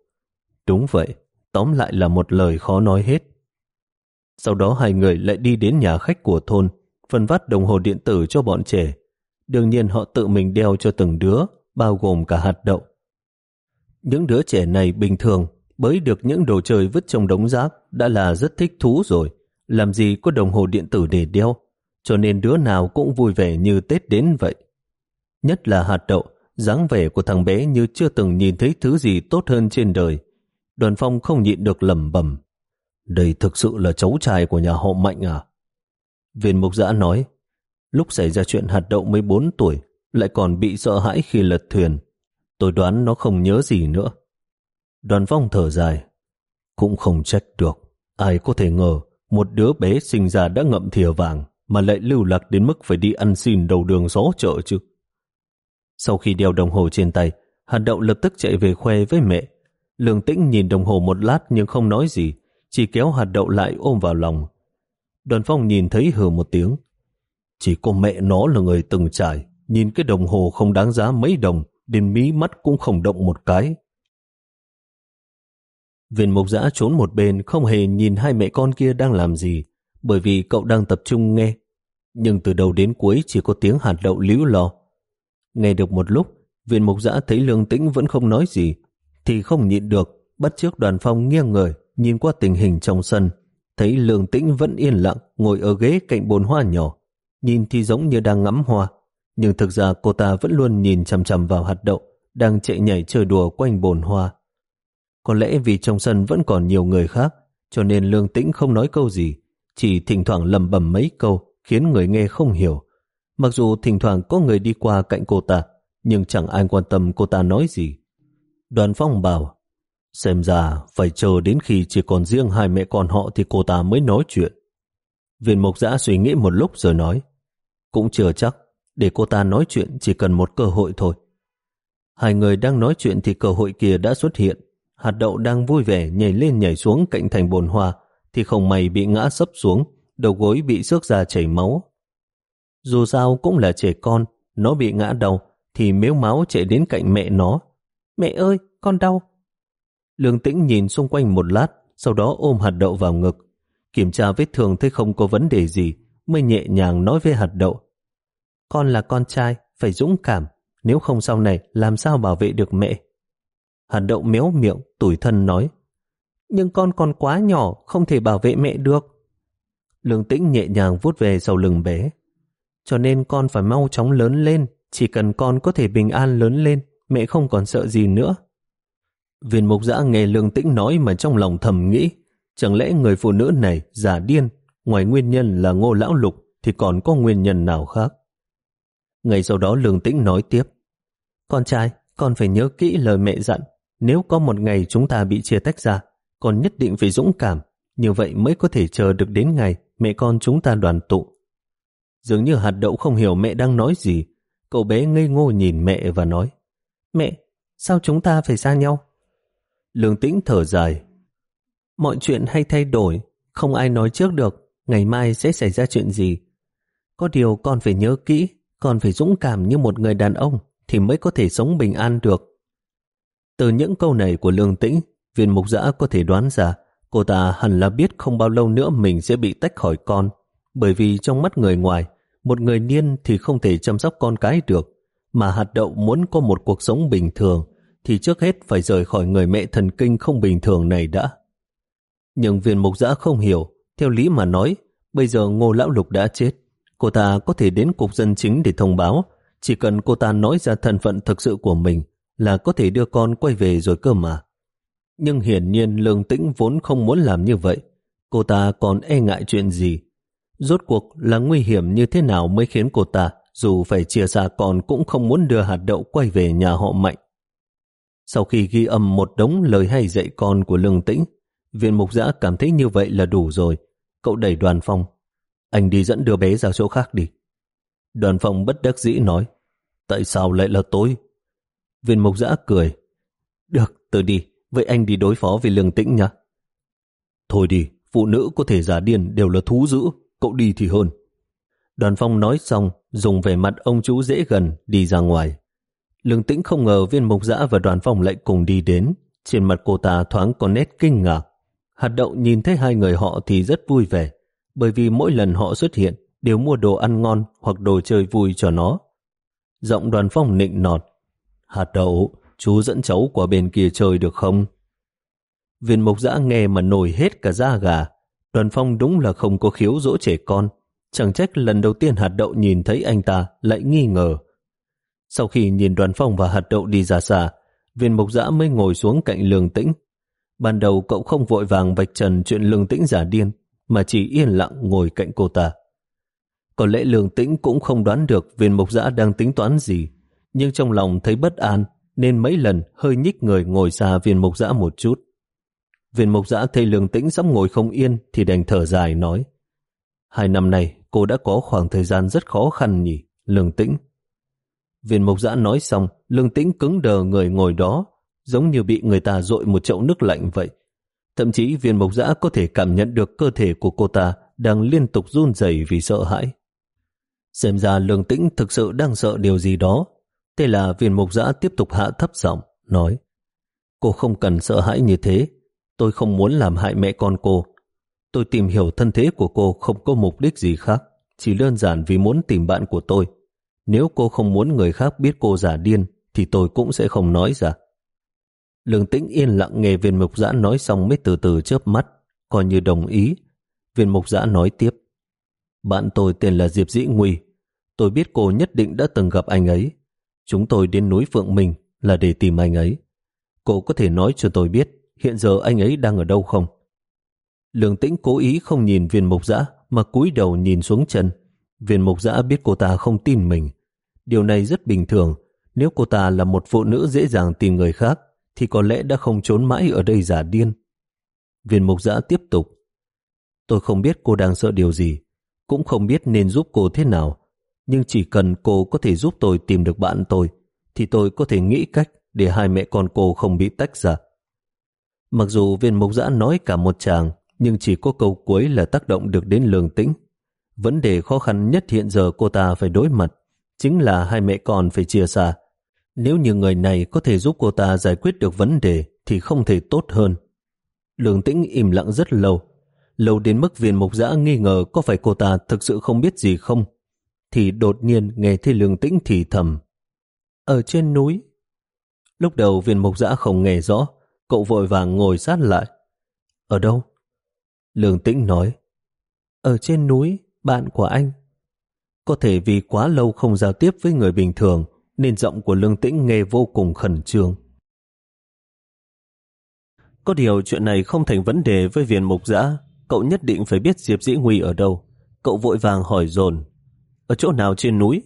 Đúng vậy, tóm lại là một lời khó nói hết. Sau đó hai người lại đi đến nhà khách của thôn, phân phát đồng hồ điện tử cho bọn trẻ. Đương nhiên họ tự mình đeo cho từng đứa, bao gồm cả hạt đậu. Những đứa trẻ này bình thường bới được những đồ chơi vứt trong đống rác đã là rất thích thú rồi. Làm gì có đồng hồ điện tử để đeo, cho nên đứa nào cũng vui vẻ như Tết đến vậy. Nhất là hạt đậu, dáng vẻ của thằng bé như chưa từng nhìn thấy thứ gì tốt hơn trên đời. Đoàn phong không nhịn được lẩm bẩm. Đây thực sự là cháu trai của nhà họ Mạnh à? Viên mục giã nói, lúc xảy ra chuyện hạt đậu 14 tuổi, lại còn bị sợ hãi khi lật thuyền. Tôi đoán nó không nhớ gì nữa. Đoàn phong thở dài. Cũng không trách được. Ai có thể ngờ một đứa bé sinh ra đã ngậm thìa vàng mà lại lưu lạc đến mức phải đi ăn xin đầu đường gió chợ chứ. Sau khi đeo đồng hồ trên tay, hạt đậu lập tức chạy về khoe với mẹ. Lương tĩnh nhìn đồng hồ một lát nhưng không nói gì, chỉ kéo hạt đậu lại ôm vào lòng. Đoàn phong nhìn thấy hừ một tiếng. Chỉ có mẹ nó là người từng trải, nhìn cái đồng hồ không đáng giá mấy đồng, đến mí mắt cũng không động một cái. Viên mục giã trốn một bên không hề nhìn hai mẹ con kia đang làm gì, bởi vì cậu đang tập trung nghe. Nhưng từ đầu đến cuối chỉ có tiếng hạt đậu líu lo. Nghe được một lúc, viên mục giã thấy lương tĩnh vẫn không nói gì, thì không nhịn được, bắt trước đoàn phong nghiêng người, nhìn qua tình hình trong sân, thấy lương tĩnh vẫn yên lặng ngồi ở ghế cạnh bồn hoa nhỏ, nhìn thì giống như đang ngắm hoa, nhưng thực ra cô ta vẫn luôn nhìn chằm chằm vào hạt đậu, đang chạy nhảy chơi đùa quanh bồn hoa. Có lẽ vì trong sân vẫn còn nhiều người khác, cho nên lương tĩnh không nói câu gì, chỉ thỉnh thoảng lầm bầm mấy câu khiến người nghe không hiểu. Mặc dù thỉnh thoảng có người đi qua cạnh cô ta, nhưng chẳng ai quan tâm cô ta nói gì. Đoàn phong bảo, xem ra phải chờ đến khi chỉ còn riêng hai mẹ con họ thì cô ta mới nói chuyện. Viên mục giã suy nghĩ một lúc rồi nói, cũng chưa chắc, để cô ta nói chuyện chỉ cần một cơ hội thôi. Hai người đang nói chuyện thì cơ hội kia đã xuất hiện. Hạt đậu đang vui vẻ nhảy lên nhảy xuống cạnh thành bồn hoa, thì không may bị ngã sấp xuống, đầu gối bị xước ra chảy máu. Dù sao cũng là trẻ con, nó bị ngã đầu, thì mếu máu chạy đến cạnh mẹ nó. Mẹ ơi, con đau. Lương tĩnh nhìn xung quanh một lát, sau đó ôm hạt đậu vào ngực. Kiểm tra vết thương thấy không có vấn đề gì, mới nhẹ nhàng nói với hạt đậu. Con là con trai, phải dũng cảm, nếu không sau này làm sao bảo vệ được mẹ. Hạt đậu méo miệng, tủi thân nói. Nhưng con còn quá nhỏ, không thể bảo vệ mẹ được. Lương tĩnh nhẹ nhàng vuốt về sau lưng bé. Cho nên con phải mau chóng lớn lên, chỉ cần con có thể bình an lớn lên, mẹ không còn sợ gì nữa. Viên mục giã nghe lương tĩnh nói mà trong lòng thầm nghĩ, chẳng lẽ người phụ nữ này giả điên, ngoài nguyên nhân là ngô lão lục thì còn có nguyên nhân nào khác? Ngày sau đó lương tĩnh nói tiếp, con trai, con phải nhớ kỹ lời mẹ dặn, nếu có một ngày chúng ta bị chia tách ra, con nhất định phải dũng cảm, như vậy mới có thể chờ được đến ngày mẹ con chúng ta đoàn tụ. Dường như hạt đậu không hiểu mẹ đang nói gì, cậu bé ngây ngô nhìn mẹ và nói, Mẹ, sao chúng ta phải xa nhau? Lương tĩnh thở dài. Mọi chuyện hay thay đổi, không ai nói trước được ngày mai sẽ xảy ra chuyện gì. Có điều con phải nhớ kỹ, con phải dũng cảm như một người đàn ông thì mới có thể sống bình an được. Từ những câu này của Lương Tĩnh, viên mục giã có thể đoán ra cô ta hẳn là biết không bao lâu nữa mình sẽ bị tách khỏi con, bởi vì trong mắt người ngoài, một người niên thì không thể chăm sóc con cái được, mà hạt đậu muốn có một cuộc sống bình thường thì trước hết phải rời khỏi người mẹ thần kinh không bình thường này đã. Nhưng viên mục giã không hiểu, theo lý mà nói, bây giờ ngô lão lục đã chết, cô ta có thể đến cục dân chính để thông báo, chỉ cần cô ta nói ra thân phận thực sự của mình là có thể đưa con quay về rồi cơ mà. Nhưng hiển nhiên lương tĩnh vốn không muốn làm như vậy. Cô ta còn e ngại chuyện gì? Rốt cuộc là nguy hiểm như thế nào mới khiến cô ta Dù phải chia xa con cũng không muốn đưa hạt đậu quay về nhà họ mạnh. Sau khi ghi âm một đống lời hay dạy con của lương tĩnh, viên mục giã cảm thấy như vậy là đủ rồi. Cậu đẩy đoàn phong. Anh đi dẫn đứa bé ra chỗ khác đi. Đoàn phong bất đắc dĩ nói. Tại sao lại là tôi? Viên mục giã cười. Được, tôi đi. Vậy anh đi đối phó với lương tĩnh nha. Thôi đi, phụ nữ có thể giả điên đều là thú dữ. Cậu đi thì hơn. Đoàn phong nói xong, dùng vẻ mặt ông chú dễ gần đi ra ngoài. Lương tĩnh không ngờ viên mục giã và đoàn phong lệnh cùng đi đến. Trên mặt cô ta thoáng có nét kinh ngạc. Hạt đậu nhìn thấy hai người họ thì rất vui vẻ, bởi vì mỗi lần họ xuất hiện đều mua đồ ăn ngon hoặc đồ chơi vui cho nó. Giọng đoàn phong nịnh nọt. Hạt đậu, chú dẫn cháu qua bên kia chơi được không? Viên mục giã nghe mà nổi hết cả da gà. Đoàn phong đúng là không có khiếu dỗ trẻ con. Chẳng trách lần đầu tiên hạt đậu nhìn thấy anh ta lại nghi ngờ. Sau khi nhìn đoàn phong và hạt đậu đi ra xa, viên Mộc giã mới ngồi xuống cạnh lương tĩnh. Ban đầu cậu không vội vàng vạch trần chuyện lương tĩnh giả điên, mà chỉ yên lặng ngồi cạnh cô ta. Có lẽ lương tĩnh cũng không đoán được viên Mộc giã đang tính toán gì, nhưng trong lòng thấy bất an nên mấy lần hơi nhích người ngồi xa viên Mộc giã một chút. Viên Mộc giã thấy lương tĩnh sắp ngồi không yên thì đành thở dài nói Hai năm nay cô đã có khoảng thời gian rất khó khăn nhỉ, lương tĩnh. Viên Mộc giã nói xong, lương tĩnh cứng đờ người ngồi đó, giống như bị người ta dội một chậu nước lạnh vậy. Thậm chí viên Mộc giã có thể cảm nhận được cơ thể của cô ta đang liên tục run rẩy vì sợ hãi. Xem ra lương tĩnh thực sự đang sợ điều gì đó. Thế là viên Mộc giã tiếp tục hạ thấp giọng, nói Cô không cần sợ hãi như thế. Tôi không muốn làm hại mẹ con cô. Tôi tìm hiểu thân thế của cô không có mục đích gì khác, chỉ đơn giản vì muốn tìm bạn của tôi. Nếu cô không muốn người khác biết cô giả điên, thì tôi cũng sẽ không nói ra. Lương tĩnh yên lặng nghe viên mục giã nói xong mới từ từ chớp mắt, coi như đồng ý. Viên mục giã nói tiếp. Bạn tôi tên là Diệp Dĩ Nguy. Tôi biết cô nhất định đã từng gặp anh ấy. Chúng tôi đến núi Phượng Minh là để tìm anh ấy. Cô có thể nói cho tôi biết hiện giờ anh ấy đang ở đâu không? Lương tĩnh cố ý không nhìn viên mục giã mà cúi đầu nhìn xuống chân. Viên mục giã biết cô ta không tin mình. Điều này rất bình thường. Nếu cô ta là một phụ nữ dễ dàng tìm người khác thì có lẽ đã không trốn mãi ở đây giả điên. Viên mục giã tiếp tục. Tôi không biết cô đang sợ điều gì, cũng không biết nên giúp cô thế nào, nhưng chỉ cần cô có thể giúp tôi tìm được bạn tôi, thì tôi có thể nghĩ cách để hai mẹ con cô không bị tách ra. Mặc dù viên mục giã nói cả một chàng, nhưng chỉ có câu cuối là tác động được đến lường tĩnh. Vấn đề khó khăn nhất hiện giờ cô ta phải đối mặt chính là hai mẹ con phải chia xa. Nếu như người này có thể giúp cô ta giải quyết được vấn đề thì không thể tốt hơn. Lương tĩnh im lặng rất lâu, lâu đến mức viên mục giã nghi ngờ có phải cô ta thực sự không biết gì không. Thì đột nhiên nghe thấy Lương tĩnh thì thầm. Ở trên núi. Lúc đầu viên mục giã không nghe rõ, cậu vội vàng ngồi sát lại. Ở đâu? Lương tĩnh nói. Ở trên núi, bạn của anh. Có thể vì quá lâu không giao tiếp với người bình thường nên giọng của Lương Tĩnh nghe vô cùng khẩn trương. Có điều chuyện này không thành vấn đề với viên mục giã. Cậu nhất định phải biết Diệp Dĩ Nguy ở đâu. Cậu vội vàng hỏi dồn Ở chỗ nào trên núi?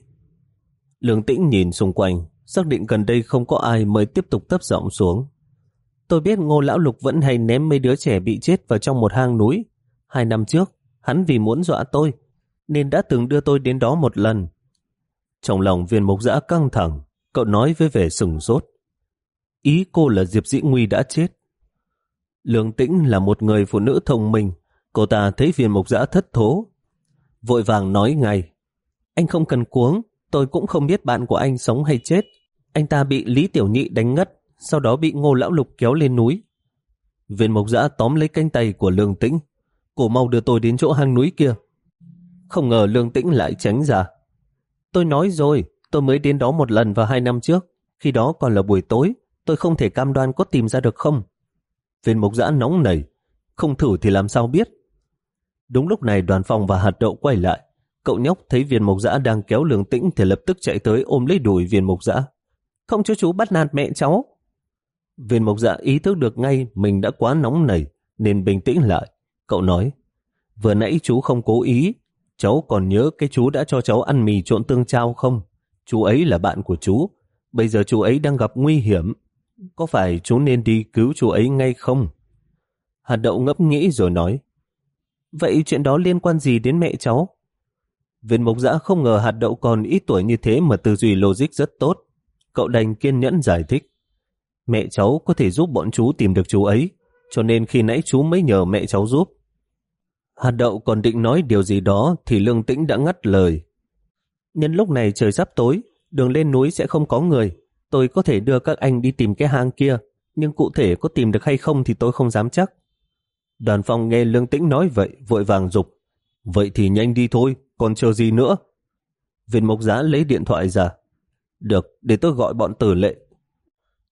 Lương Tĩnh nhìn xung quanh, xác định gần đây không có ai mới tiếp tục tấp giọng xuống. Tôi biết ngô lão lục vẫn hay ném mấy đứa trẻ bị chết vào trong một hang núi. Hai năm trước, hắn vì muốn dọa tôi, nên đã từng đưa tôi đến đó một lần. Trong lòng viên mục giã căng thẳng, cậu nói với vẻ sừng sốt. Ý cô là Diệp Dĩ Nguy đã chết. Lương Tĩnh là một người phụ nữ thông minh, cô ta thấy viên mục giã thất thố. Vội vàng nói ngay, anh không cần cuống, tôi cũng không biết bạn của anh sống hay chết. Anh ta bị Lý Tiểu Nhị đánh ngất, sau đó bị ngô lão lục kéo lên núi. Viên Mục giã tóm lấy cánh tay của lương tĩnh, cổ mau đưa tôi đến chỗ hang núi kia. Không ngờ lương tĩnh lại tránh ra. Tôi nói rồi, tôi mới đến đó một lần vào hai năm trước, khi đó còn là buổi tối, tôi không thể cam đoan có tìm ra được không. Viên mộc giã nóng nảy, không thử thì làm sao biết. Đúng lúc này đoàn phòng và hạt đậu quay lại, cậu nhóc thấy viên mộc giã đang kéo lương tĩnh thì lập tức chạy tới ôm lấy đùi viên mộc giã. Không cho chú bắt nạt mẹ cháu. Viên mộc dạ ý thức được ngay mình đã quá nóng nảy nên bình tĩnh lại. Cậu nói, vừa nãy chú không cố ý, cháu còn nhớ cái chú đã cho cháu ăn mì trộn tương trao không? Chú ấy là bạn của chú. Bây giờ chú ấy đang gặp nguy hiểm. Có phải chú nên đi cứu chú ấy ngay không? Hạt đậu ngẫm nghĩ rồi nói. Vậy chuyện đó liên quan gì đến mẹ cháu? Viên mộc giã không ngờ hạt đậu còn ít tuổi như thế mà tư duy logic rất tốt. Cậu đành kiên nhẫn giải thích. Mẹ cháu có thể giúp bọn chú tìm được chú ấy, cho nên khi nãy chú mới nhờ mẹ cháu giúp. Hạt đậu còn định nói điều gì đó thì lương tĩnh đã ngắt lời. Nhân lúc này trời sắp tối, đường lên núi sẽ không có người. Tôi có thể đưa các anh đi tìm cái hang kia, nhưng cụ thể có tìm được hay không thì tôi không dám chắc. Đoàn phong nghe lương tĩnh nói vậy, vội vàng dục Vậy thì nhanh đi thôi, còn chờ gì nữa? Viên mộc giá lấy điện thoại ra. Được, để tôi gọi bọn tử lệ.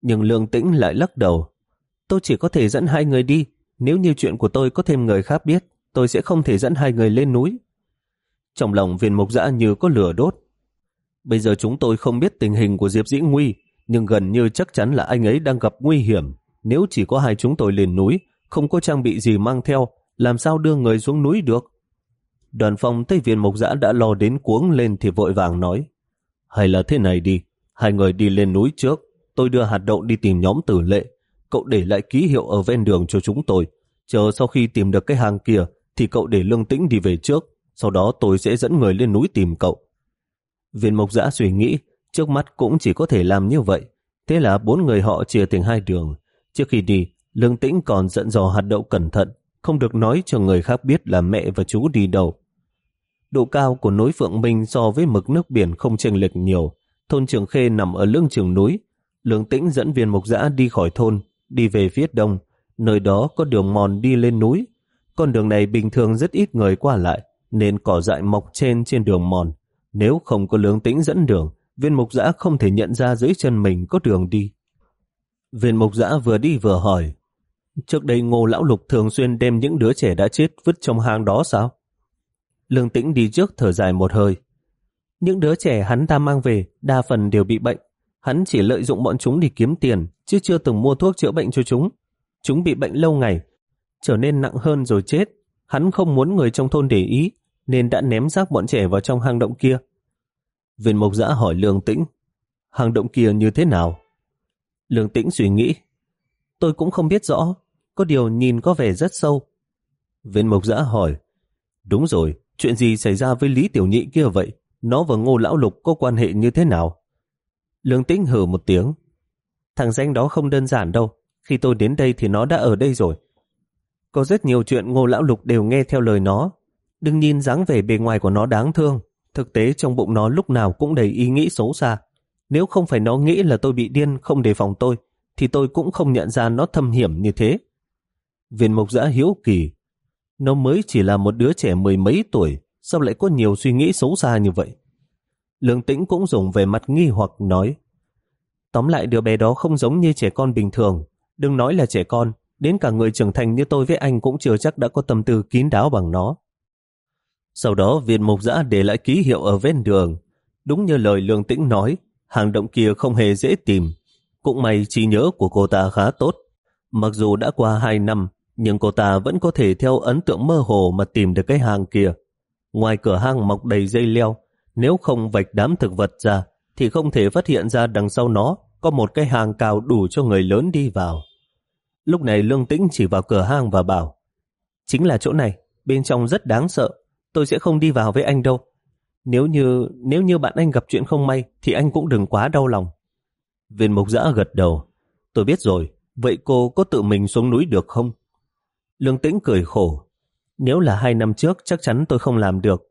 Nhưng lương tĩnh lại lắc đầu. Tôi chỉ có thể dẫn hai người đi. Nếu như chuyện của tôi có thêm người khác biết, tôi sẽ không thể dẫn hai người lên núi. Trong lòng viên mộc dã như có lửa đốt. Bây giờ chúng tôi không biết tình hình của Diệp Dĩ Nguy, nhưng gần như chắc chắn là anh ấy đang gặp nguy hiểm. Nếu chỉ có hai chúng tôi lên núi, không có trang bị gì mang theo, làm sao đưa người xuống núi được? Đoàn phong thấy viên mộc dã đã lo đến cuống lên thì vội vàng nói. Hay là thế này đi, hai người đi lên núi trước, tôi đưa hạt đậu đi tìm nhóm tử lệ. Cậu để lại ký hiệu ở ven đường cho chúng tôi. Chờ sau khi tìm được cái hàng kia, thì cậu để lương tĩnh đi về trước, sau đó tôi sẽ dẫn người lên núi tìm cậu. Viên mộc giã suy nghĩ, trước mắt cũng chỉ có thể làm như vậy. Thế là bốn người họ chia thành hai đường. Trước khi đi, lương tĩnh còn dẫn dò hạt đậu cẩn thận, không được nói cho người khác biết là mẹ và chú đi đâu. Độ cao của núi Phượng Minh so với mực nước biển không chênh lệch nhiều. Thôn Trường Khê nằm ở lưng trường núi. Lương Tĩnh dẫn viên mục giã đi khỏi thôn, đi về phía đông. Nơi đó có đường mòn đi lên núi. Con đường này bình thường rất ít người qua lại, nên cỏ dại mọc trên trên đường mòn. Nếu không có lương tĩnh dẫn đường, viên mục giã không thể nhận ra dưới chân mình có đường đi. Viên mục giã vừa đi vừa hỏi, trước đây ngô lão lục thường xuyên đem những đứa trẻ đã chết vứt trong hang đó sao? Lương tĩnh đi trước thở dài một hơi. Những đứa trẻ hắn ta mang về, đa phần đều bị bệnh. Hắn chỉ lợi dụng bọn chúng để kiếm tiền, chứ chưa từng mua thuốc chữa bệnh cho chúng. Chúng bị bệnh lâu ngày, trở nên nặng hơn rồi chết. Hắn không muốn người trong thôn để ý, nên đã ném xác bọn trẻ vào trong hang động kia. Viên mộc giã hỏi Lương Tĩnh, hang động kia như thế nào? Lương Tĩnh suy nghĩ, tôi cũng không biết rõ, có điều nhìn có vẻ rất sâu. Viên mộc giã hỏi, đúng rồi, chuyện gì xảy ra với Lý Tiểu Nhị kia vậy? Nó và Ngô Lão Lục có quan hệ như thế nào? Lương Tĩnh hử một tiếng, thằng danh đó không đơn giản đâu, khi tôi đến đây thì nó đã ở đây rồi. Có rất nhiều chuyện Ngô Lão Lục đều nghe theo lời nó, Đừng nhìn dáng vẻ bề ngoài của nó đáng thương. Thực tế trong bụng nó lúc nào cũng đầy ý nghĩ xấu xa. Nếu không phải nó nghĩ là tôi bị điên không đề phòng tôi, thì tôi cũng không nhận ra nó thâm hiểm như thế. Viên mộc giã hiếu kỳ. Nó mới chỉ là một đứa trẻ mười mấy tuổi, sao lại có nhiều suy nghĩ xấu xa như vậy? Lương tĩnh cũng dùng về mặt nghi hoặc nói. Tóm lại đứa bé đó không giống như trẻ con bình thường. Đừng nói là trẻ con, đến cả người trưởng thành như tôi với anh cũng chưa chắc đã có tâm tư kín đáo bằng nó. Sau đó viên mục giã để lại ký hiệu ở ven đường. Đúng như lời Lương Tĩnh nói, hàng động kia không hề dễ tìm. Cũng may trí nhớ của cô ta khá tốt. Mặc dù đã qua hai năm, nhưng cô ta vẫn có thể theo ấn tượng mơ hồ mà tìm được cái hàng kia. Ngoài cửa hang mọc đầy dây leo, nếu không vạch đám thực vật ra, thì không thể phát hiện ra đằng sau nó có một cái hàng cao đủ cho người lớn đi vào. Lúc này Lương Tĩnh chỉ vào cửa hang và bảo Chính là chỗ này, bên trong rất đáng sợ, tôi sẽ không đi vào với anh đâu. Nếu như nếu như bạn anh gặp chuyện không may thì anh cũng đừng quá đau lòng. Viên mục giã gật đầu. Tôi biết rồi, vậy cô có tự mình xuống núi được không? Lương tĩnh cười khổ. Nếu là hai năm trước chắc chắn tôi không làm được.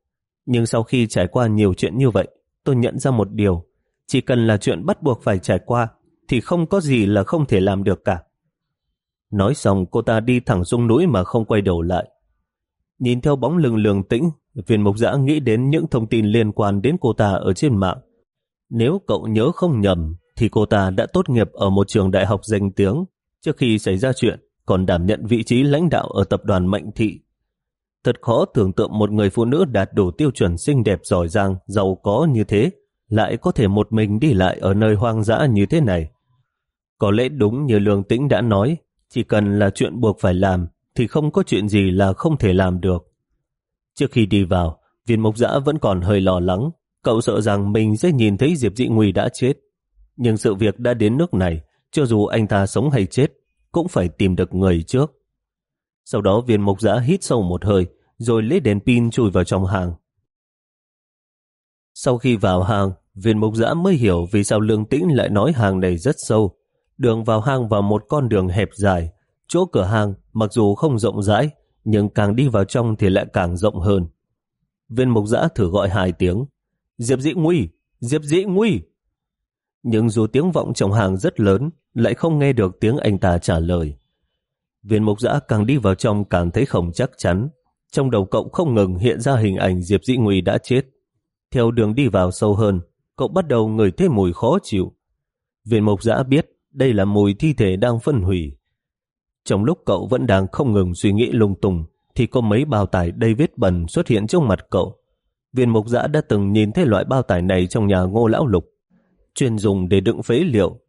Nhưng sau khi trải qua nhiều chuyện như vậy, tôi nhận ra một điều. Chỉ cần là chuyện bắt buộc phải trải qua, thì không có gì là không thể làm được cả. Nói xong cô ta đi thẳng xuống núi mà không quay đầu lại. Nhìn theo bóng lưng lường tĩnh, viên mục giã nghĩ đến những thông tin liên quan đến cô ta ở trên mạng. Nếu cậu nhớ không nhầm, thì cô ta đã tốt nghiệp ở một trường đại học danh tiếng. Trước khi xảy ra chuyện, còn đảm nhận vị trí lãnh đạo ở tập đoàn Mạnh Thị. Thật khó tưởng tượng một người phụ nữ đạt đủ tiêu chuẩn xinh đẹp giỏi giang, giàu có như thế, lại có thể một mình đi lại ở nơi hoang dã như thế này. Có lẽ đúng như Lương Tĩnh đã nói, chỉ cần là chuyện buộc phải làm thì không có chuyện gì là không thể làm được. Trước khi đi vào, Viên mục giã vẫn còn hơi lo lắng, cậu sợ rằng mình sẽ nhìn thấy Diệp Dị Nguy đã chết. Nhưng sự việc đã đến nước này, cho dù anh ta sống hay chết, cũng phải tìm được người trước. Sau đó viên mục giã hít sâu một hơi, rồi lấy đèn pin chui vào trong hàng. Sau khi vào hàng, viên mục giã mới hiểu vì sao Lương Tĩnh lại nói hàng này rất sâu. Đường vào hang vào một con đường hẹp dài, chỗ cửa hàng mặc dù không rộng rãi, nhưng càng đi vào trong thì lại càng rộng hơn. Viên mục giã thử gọi hai tiếng. Diệp dĩ nguy! Diệp dĩ nguy! Nhưng dù tiếng vọng trong hàng rất lớn, lại không nghe được tiếng anh ta trả lời. Viên mục giã càng đi vào trong càng thấy không chắc chắn. Trong đầu cậu không ngừng hiện ra hình ảnh Diệp Dĩ Nguy đã chết. Theo đường đi vào sâu hơn, cậu bắt đầu ngửi thấy mùi khó chịu. Viên mục giã biết đây là mùi thi thể đang phân hủy. Trong lúc cậu vẫn đang không ngừng suy nghĩ lung tung, thì có mấy bao tải đầy vết bẩn xuất hiện trước mặt cậu. Viên mục giã đã từng nhìn thấy loại bao tải này trong nhà ngô lão lục, chuyên dùng để đựng phế liệu.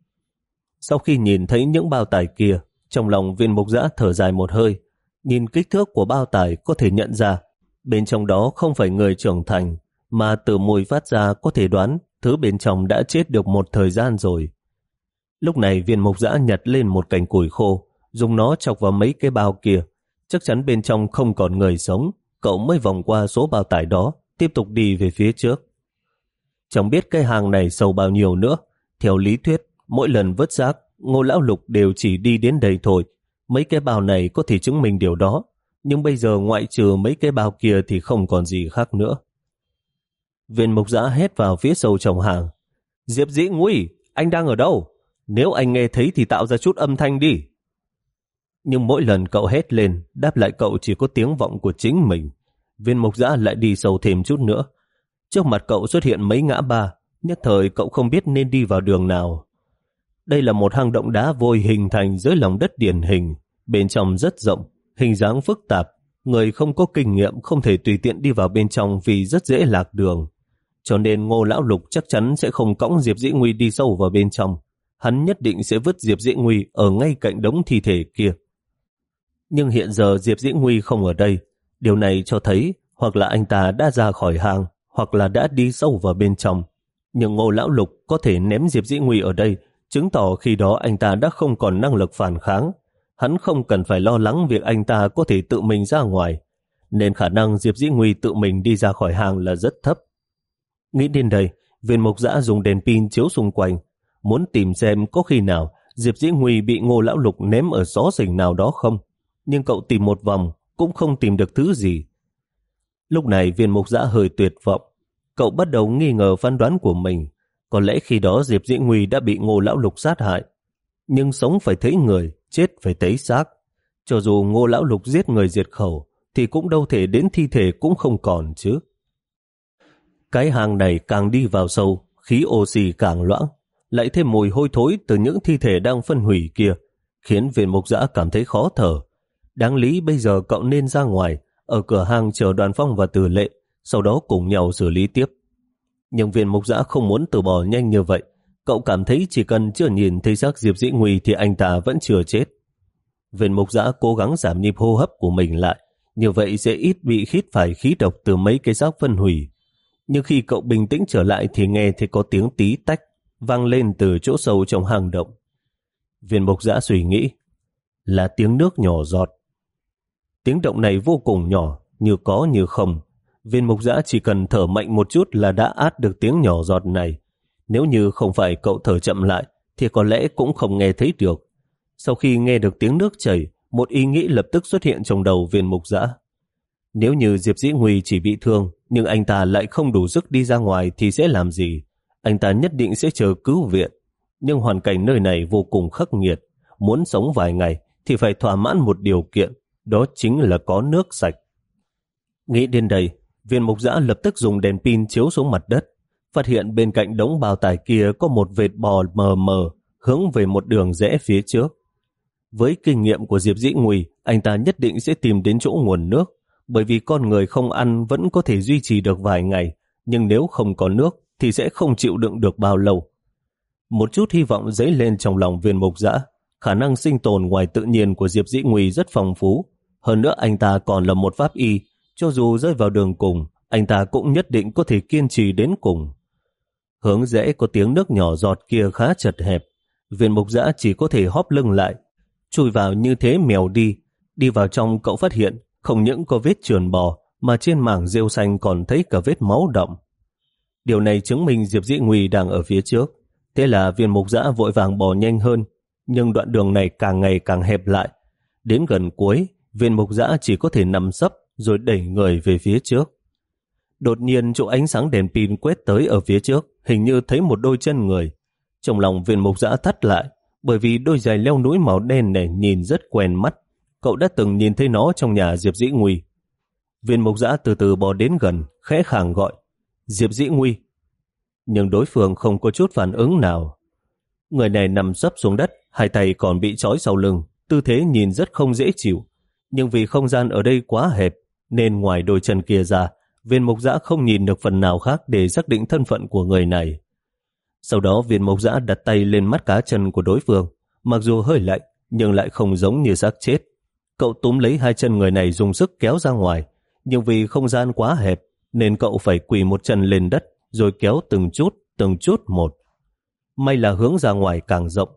Sau khi nhìn thấy những bao tải kia, trong lòng viên mục giã thở dài một hơi, nhìn kích thước của bao tải có thể nhận ra bên trong đó không phải người trưởng thành, mà từ mùi phát ra có thể đoán thứ bên trong đã chết được một thời gian rồi. Lúc này viên mục giã nhặt lên một cành củi khô, dùng nó chọc vào mấy cái bao kia. Chắc chắn bên trong không còn người sống, cậu mới vòng qua số bao tải đó, tiếp tục đi về phía trước. Chẳng biết cái hàng này sâu bao nhiêu nữa. Theo lý thuyết, mỗi lần vớt rác, ngô lão lục đều chỉ đi đến đây thôi. Mấy cái bao này có thể chứng minh điều đó, nhưng bây giờ ngoại trừ mấy cái bao kia thì không còn gì khác nữa. Viên mục giã hét vào phía sâu trong hàng. Diệp dĩ nguy, anh đang ở đâu? Nếu anh nghe thấy thì tạo ra chút âm thanh đi. Nhưng mỗi lần cậu hét lên, đáp lại cậu chỉ có tiếng vọng của chính mình. Viên mục giã lại đi sâu thêm chút nữa. Trước mặt cậu xuất hiện mấy ngã ba, nhất thời cậu không biết nên đi vào đường nào. Đây là một hang động đá vôi hình thành dưới lòng đất điển hình, bên trong rất rộng, hình dáng phức tạp. Người không có kinh nghiệm không thể tùy tiện đi vào bên trong vì rất dễ lạc đường. Cho nên ngô lão lục chắc chắn sẽ không cõng Diệp Dĩ Nguy đi sâu vào bên trong. Hắn nhất định sẽ vứt Diệp Diễn Nguy ở ngay cạnh đống thi thể kia. Nhưng hiện giờ Diệp Diễn Nguy không ở đây. Điều này cho thấy hoặc là anh ta đã ra khỏi hang hoặc là đã đi sâu vào bên trong. Nhưng ngô lão lục có thể ném Diệp Dĩ Nguy ở đây chứng tỏ khi đó anh ta đã không còn năng lực phản kháng. Hắn không cần phải lo lắng việc anh ta có thể tự mình ra ngoài, nên khả năng Diệp Dĩ Nguy tự mình đi ra khỏi hàng là rất thấp. Nghĩ đến đây, viên mục giã dùng đèn pin chiếu xung quanh, muốn tìm xem có khi nào Diệp Dĩ huy bị ngô lão lục ném ở xó xỉnh nào đó không. Nhưng cậu tìm một vòng cũng không tìm được thứ gì. Lúc này viên mục giã hơi tuyệt vọng. Cậu bắt đầu nghi ngờ phán đoán của mình. Có lẽ khi đó Diệp Dĩ huy đã bị ngô lão lục sát hại. Nhưng sống phải thấy người, chết phải thấy xác. Cho dù ngô lão lục giết người diệt khẩu, thì cũng đâu thể đến thi thể cũng không còn chứ. Cái hàng này càng đi vào sâu, khí oxy càng loãng, lại thêm mùi hôi thối từ những thi thể đang phân hủy kia, khiến viên mục giã cảm thấy khó thở. Đáng lý bây giờ cậu nên ra ngoài, ở cửa hàng chờ đoàn phong và tử lệ, sau đó cùng nhau xử lý tiếp. Nhưng viên mục giã không muốn từ bỏ nhanh như vậy. Cậu cảm thấy chỉ cần chưa nhìn thấy xác Diệp Dĩ Nguy thì anh ta vẫn chưa chết. Viên mục giã cố gắng giảm nhịp hô hấp của mình lại, như vậy sẽ ít bị khít phải khí độc từ mấy cái xác phân hủy. Nhưng khi cậu bình tĩnh trở lại thì nghe thấy có tiếng tí tách vang lên từ chỗ sâu trong hang động. Viên mục giã suy nghĩ là tiếng nước nhỏ giọt. Tiếng động này vô cùng nhỏ, như có như không. Viên mục giã chỉ cần thở mạnh một chút là đã át được tiếng nhỏ giọt này. Nếu như không phải cậu thở chậm lại, thì có lẽ cũng không nghe thấy được. Sau khi nghe được tiếng nước chảy, một ý nghĩ lập tức xuất hiện trong đầu viên mục giã. Nếu như Diệp Dĩ Nguy chỉ bị thương, nhưng anh ta lại không đủ sức đi ra ngoài thì sẽ làm gì? Anh ta nhất định sẽ chờ cứu viện. Nhưng hoàn cảnh nơi này vô cùng khắc nghiệt. Muốn sống vài ngày thì phải thỏa mãn một điều kiện, đó chính là có nước sạch. Nghĩ đến đây, viên mục giã lập tức dùng đèn pin chiếu xuống mặt đất, phát hiện bên cạnh đống bào tải kia có một vệt bò mờ mờ hướng về một đường rẽ phía trước. Với kinh nghiệm của Diệp Dĩ Nguy, anh ta nhất định sẽ tìm đến chỗ nguồn nước, bởi vì con người không ăn vẫn có thể duy trì được vài ngày, nhưng nếu không có nước thì sẽ không chịu đựng được bao lâu. Một chút hy vọng dấy lên trong lòng viên mục giã, khả năng sinh tồn ngoài tự nhiên của Diệp Dĩ Nguy rất phong phú. Hơn nữa anh ta còn là một pháp y, cho dù rơi vào đường cùng, anh ta cũng nhất định có thể kiên trì đến cùng. Hướng rẽ có tiếng nước nhỏ giọt kia khá chật hẹp, viên mục giã chỉ có thể hóp lưng lại, chui vào như thế mèo đi. Đi vào trong cậu phát hiện không những có vết trườn bò mà trên mảng rêu xanh còn thấy cả vết máu động. Điều này chứng minh Diệp Dĩ Nguy đang ở phía trước. Thế là viên mục giã vội vàng bò nhanh hơn, nhưng đoạn đường này càng ngày càng hẹp lại. Đến gần cuối, viên mục giã chỉ có thể nằm sấp rồi đẩy người về phía trước. Đột nhiên chỗ ánh sáng đèn pin quét tới ở phía trước, hình như thấy một đôi chân người. Trong lòng viên mục giã thắt lại, bởi vì đôi giày leo núi màu đen này nhìn rất quen mắt. Cậu đã từng nhìn thấy nó trong nhà Diệp Dĩ Nguy. Viên mục giã từ từ bò đến gần, khẽ khàng gọi. Diệp Dĩ Nguy. Nhưng đối phương không có chút phản ứng nào. Người này nằm sấp xuống đất, hai tay còn bị trói sau lưng, tư thế nhìn rất không dễ chịu. Nhưng vì không gian ở đây quá hẹp, nên ngoài đôi chân kia ra, viên Mộc giã không nhìn được phần nào khác để xác định thân phận của người này. Sau đó viên mộc giã đặt tay lên mắt cá chân của đối phương, mặc dù hơi lạnh, nhưng lại không giống như xác chết. Cậu túm lấy hai chân người này dùng sức kéo ra ngoài, nhưng vì không gian quá hẹp, nên cậu phải quỳ một chân lên đất, rồi kéo từng chút, từng chút một. May là hướng ra ngoài càng rộng.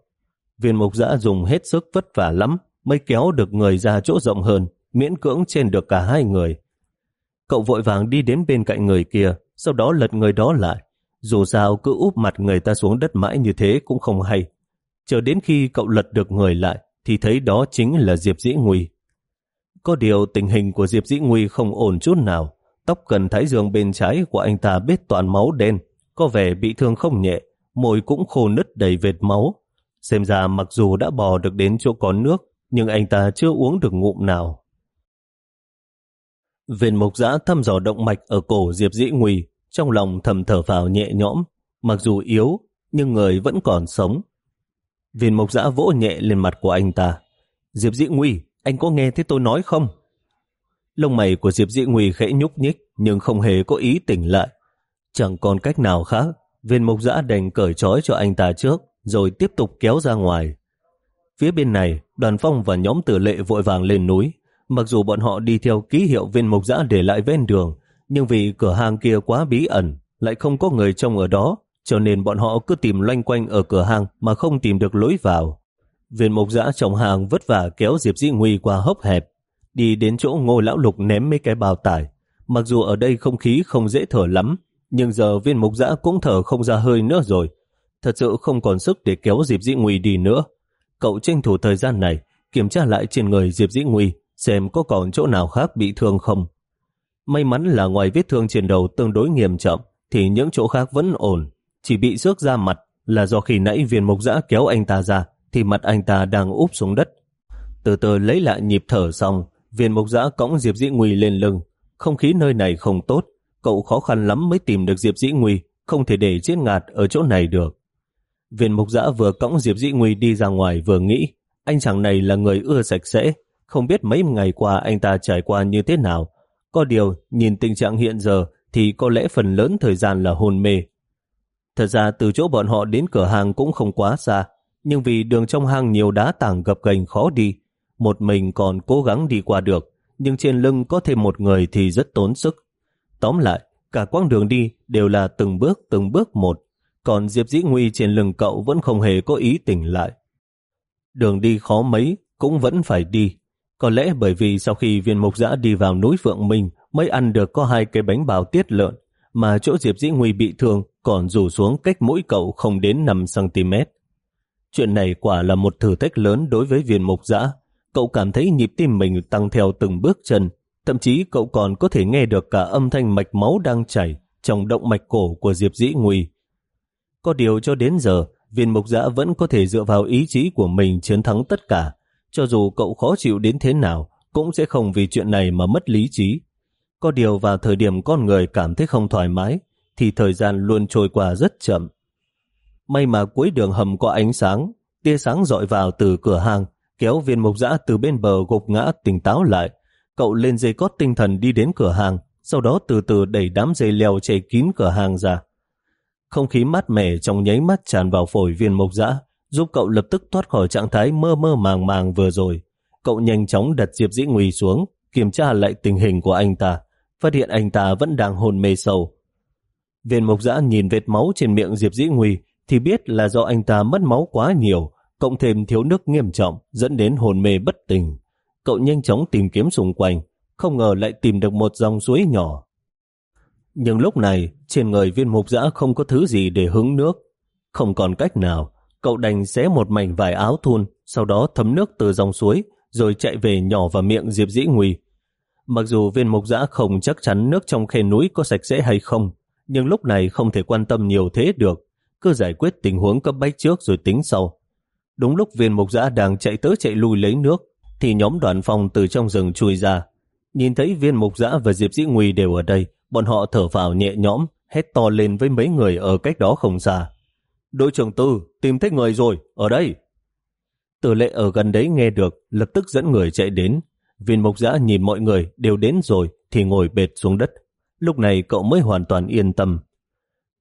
Viên mộc giã dùng hết sức vất vả lắm, mới kéo được người ra chỗ rộng hơn, miễn cưỡng trên được cả hai người. Cậu vội vàng đi đến bên cạnh người kia, sau đó lật người đó lại, dù sao cứ úp mặt người ta xuống đất mãi như thế cũng không hay. Chờ đến khi cậu lật được người lại thì thấy đó chính là Diệp Dĩ Nguy. Có điều tình hình của Diệp Dĩ Nguy không ổn chút nào. Tóc gần thái dương bên trái của anh ta bết toàn máu đen, có vẻ bị thương không nhẹ, môi cũng khô nứt đầy vệt máu. Xem ra mặc dù đã bò được đến chỗ có nước, nhưng anh ta chưa uống được ngụm nào. Viên mục giã thăm dò động mạch ở cổ Diệp Dĩ Nguy, trong lòng thầm thở vào nhẹ nhõm, mặc dù yếu, nhưng người vẫn còn sống. Viên mộc giã vỗ nhẹ lên mặt của anh ta. Diệp Dĩ Nguy, anh có nghe thấy tôi nói không? Lông mày của Diệp Dĩ Nguy khẽ nhúc nhích, nhưng không hề có ý tỉnh lại. Chẳng còn cách nào khác, viên mộc giã đành cởi trói cho anh ta trước, rồi tiếp tục kéo ra ngoài. Phía bên này, đoàn phong và nhóm tử lệ vội vàng lên núi. Mặc dù bọn họ đi theo ký hiệu viên mộc giã để lại ven đường, nhưng vì cửa hàng kia quá bí ẩn, lại không có người trông ở đó, cho nên bọn họ cứ tìm loanh quanh ở cửa hàng mà không tìm được lối vào. Viên mộc giã trong hàng vất vả kéo Diệp Dĩ Nguy qua hốc hẹp, đi đến chỗ ngô lão lục ném mấy cái bào tải. Mặc dù ở đây không khí không dễ thở lắm, nhưng giờ viên mục giã cũng thở không ra hơi nữa rồi. Thật sự không còn sức để kéo Diệp Dĩ Nguy đi nữa. Cậu tranh thủ thời gian này, kiểm tra lại trên người Diệp Dĩ Nguy, xem có còn chỗ nào khác bị thương không. May mắn là ngoài vết thương trên đầu tương đối nghiêm trọng, thì những chỗ khác vẫn ổn. Chỉ bị rước ra mặt là do khi nãy viên Mục Giã kéo anh ta ra, thì mặt anh ta đang úp xuống đất. Từ từ lấy lại nhịp thở xong, viên mộc Giã cõng Diệp Dĩ Nguy lên lưng. Không khí nơi này không tốt, cậu khó khăn lắm mới tìm được Diệp Dĩ Nguy, không thể để chết ngạt ở chỗ này được. Viên mục giã vừa cõng Diệp Dĩ Nguy đi ra ngoài vừa nghĩ, anh chàng này là người ưa sạch sẽ, không biết mấy ngày qua anh ta trải qua như thế nào, có điều, nhìn tình trạng hiện giờ thì có lẽ phần lớn thời gian là hôn mê. Thật ra từ chỗ bọn họ đến cửa hàng cũng không quá xa, nhưng vì đường trong hang nhiều đá tảng gập ghềnh khó đi, một mình còn cố gắng đi qua được, nhưng trên lưng có thêm một người thì rất tốn sức. Tóm lại, cả quãng đường đi đều là từng bước từng bước một, còn Diệp Dĩ Nguy trên lưng cậu vẫn không hề có ý tỉnh lại. Đường đi khó mấy, cũng vẫn phải đi. Có lẽ bởi vì sau khi viên mục giã đi vào núi Phượng Minh mới ăn được có hai cái bánh bào tiết lợn, mà chỗ Diệp Dĩ Nguy bị thương còn rủ xuống cách mũi cậu không đến 5cm. Chuyện này quả là một thử thách lớn đối với viên mục giã. Cậu cảm thấy nhịp tim mình tăng theo từng bước chân, thậm chí cậu còn có thể nghe được cả âm thanh mạch máu đang chảy trong động mạch cổ của Diệp Dĩ Nguy. Có điều cho đến giờ, viên mục giã vẫn có thể dựa vào ý chí của mình chiến thắng tất cả, cho dù cậu khó chịu đến thế nào, cũng sẽ không vì chuyện này mà mất lý trí. Có điều vào thời điểm con người cảm thấy không thoải mái, thì thời gian luôn trôi qua rất chậm. May mà cuối đường hầm có ánh sáng, tia sáng dọi vào từ cửa hàng, kéo viên mục giã từ bên bờ gục ngã tỉnh táo lại. Cậu lên dây cót tinh thần đi đến cửa hàng, sau đó từ từ đẩy đám dây leo chạy kín cửa hàng ra. Không khí mát mẻ trong nháy mắt tràn vào phổi viên mục giã, giúp cậu lập tức thoát khỏi trạng thái mơ mơ màng màng vừa rồi. Cậu nhanh chóng đặt Diệp Dĩ Nguy xuống, kiểm tra lại tình hình của anh ta, phát hiện anh ta vẫn đang hồn mê sâu. Viên mục giã nhìn vết máu trên miệng Diệp Dĩ Nguy thì biết là do anh ta mất máu quá nhiều, cộng thêm thiếu nước nghiêm trọng dẫn đến hồn mê bất tỉnh. Cậu nhanh chóng tìm kiếm xung quanh, không ngờ lại tìm được một dòng suối nhỏ. Nhưng lúc này, trên người viên mục dã không có thứ gì để hứng nước. Không còn cách nào, cậu đành xé một mảnh vải áo thun, sau đó thấm nước từ dòng suối, rồi chạy về nhỏ vào miệng Diệp Dĩ Nguy. Mặc dù viên mục dã không chắc chắn nước trong khe núi có sạch sẽ hay không, nhưng lúc này không thể quan tâm nhiều thế được, cứ giải quyết tình huống cấp bách trước rồi tính sau. Đúng lúc viên mục giã đang chạy tới chạy lui lấy nước, thì nhóm đoàn phong từ trong rừng chui ra. Nhìn thấy viên mục giã và Diệp Dĩ Nguy đều ở đây, bọn họ thở vào nhẹ nhõm, hét to lên với mấy người ở cách đó không xa. Đội trưởng Tư, tìm thấy người rồi, ở đây. Tử lệ ở gần đấy nghe được, lập tức dẫn người chạy đến. Viên mục giã nhìn mọi người đều đến rồi thì ngồi bệt xuống đất. Lúc này cậu mới hoàn toàn yên tâm.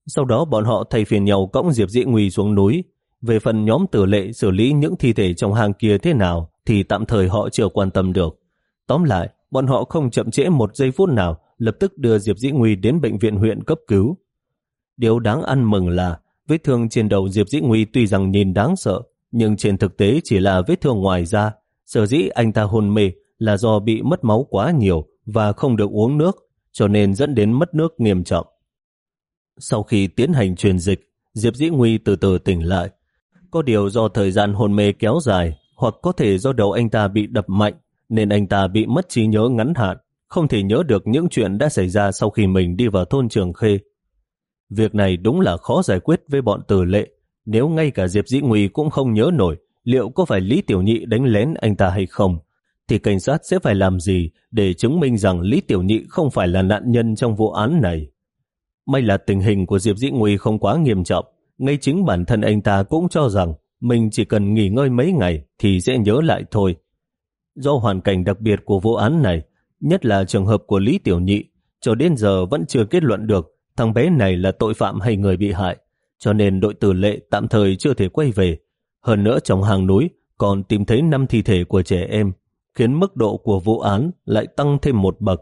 Sau đó bọn họ thay phiền nhau cõng Diệp Dĩ Nguy xuống núi. Về phần nhóm tử lệ xử lý những thi thể trong hang kia thế nào thì tạm thời họ chưa quan tâm được. Tóm lại, bọn họ không chậm trễ một giây phút nào lập tức đưa Diệp Dĩ Nguy đến bệnh viện huyện cấp cứu. Điều đáng ăn mừng là vết thương trên đầu Diệp Dĩ Nguy tuy rằng nhìn đáng sợ, nhưng trên thực tế chỉ là vết thương ngoài da. Sở dĩ anh ta hôn mê là do bị mất máu quá nhiều và không được uống nước, cho nên dẫn đến mất nước nghiêm trọng. Sau khi tiến hành truyền dịch, Diệp Dĩ Nguy từ từ tỉnh lại. Có điều do thời gian hôn mê kéo dài, hoặc có thể do đầu anh ta bị đập mạnh, nên anh ta bị mất trí nhớ ngắn hạn, không thể nhớ được những chuyện đã xảy ra sau khi mình đi vào thôn Trường Khê. Việc này đúng là khó giải quyết với bọn tử lệ. Nếu ngay cả Diệp Dĩ Nguy cũng không nhớ nổi liệu có phải Lý Tiểu Nhị đánh lén anh ta hay không, thì cảnh sát sẽ phải làm gì để chứng minh rằng Lý Tiểu Nhị không phải là nạn nhân trong vụ án này. May là tình hình của Diệp Dĩ Nguy không quá nghiêm trọng, ngay chính bản thân anh ta cũng cho rằng mình chỉ cần nghỉ ngơi mấy ngày thì sẽ nhớ lại thôi. Do hoàn cảnh đặc biệt của vụ án này, nhất là trường hợp của Lý Tiểu Nhị, cho đến giờ vẫn chưa kết luận được thằng bé này là tội phạm hay người bị hại, cho nên đội tử lệ tạm thời chưa thể quay về. Hơn nữa trong hàng núi còn tìm thấy năm thi thể của trẻ em, khiến mức độ của vụ án lại tăng thêm một bậc.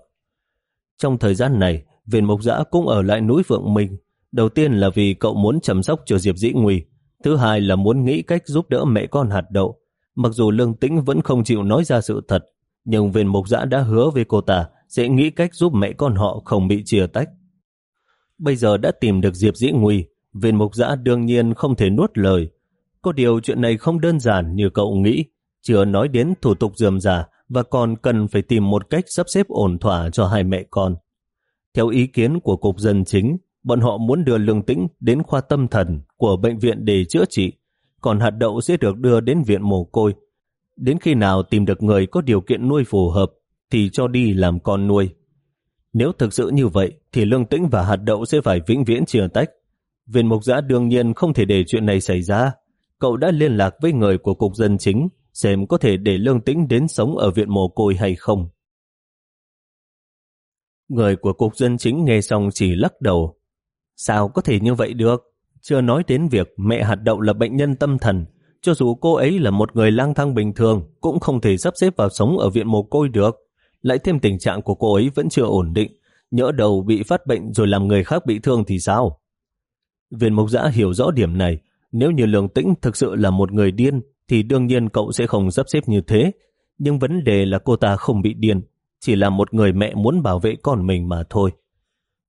Trong thời gian này, viên mộc giã cũng ở lại núi Vượng Minh. Đầu tiên là vì cậu muốn chăm sóc cho Diệp Dĩ Nguy, thứ hai là muốn nghĩ cách giúp đỡ mẹ con hạt đậu. Mặc dù Lương Tĩnh vẫn không chịu nói ra sự thật, nhưng viên Mục giã đã hứa với cô ta sẽ nghĩ cách giúp mẹ con họ không bị chia tách. Bây giờ đã tìm được Diệp Dĩ Nguy, viên mục giã đương nhiên không thể nuốt lời. Có điều chuyện này không đơn giản như cậu nghĩ, chưa nói đến thủ tục dườm giả và còn cần phải tìm một cách sắp xếp ổn thỏa cho hai mẹ con. Theo ý kiến của Cục Dân Chính, bọn họ muốn đưa Lương Tĩnh đến khoa tâm thần của bệnh viện để chữa trị, còn hạt đậu sẽ được đưa đến viện mồ côi. Đến khi nào tìm được người có điều kiện nuôi phù hợp thì cho đi làm con nuôi. Nếu thực sự như vậy, thì Lương Tĩnh và Hạt Đậu sẽ phải vĩnh viễn chia tách. Viên mục giã đương nhiên không thể để chuyện này xảy ra. Cậu đã liên lạc với người của Cục Dân Chính, xem có thể để Lương Tĩnh đến sống ở viện mồ côi hay không. Người của Cục Dân Chính nghe xong chỉ lắc đầu. Sao có thể như vậy được? Chưa nói đến việc mẹ Hạt Đậu là bệnh nhân tâm thần, cho dù cô ấy là một người lang thang bình thường, cũng không thể sắp xếp vào sống ở viện mồ côi được lại thêm tình trạng của cô ấy vẫn chưa ổn định, nhỡ đầu bị phát bệnh rồi làm người khác bị thương thì sao? Viên mục giã hiểu rõ điểm này, nếu như lương tĩnh thực sự là một người điên, thì đương nhiên cậu sẽ không sắp xếp như thế. Nhưng vấn đề là cô ta không bị điên, chỉ là một người mẹ muốn bảo vệ con mình mà thôi.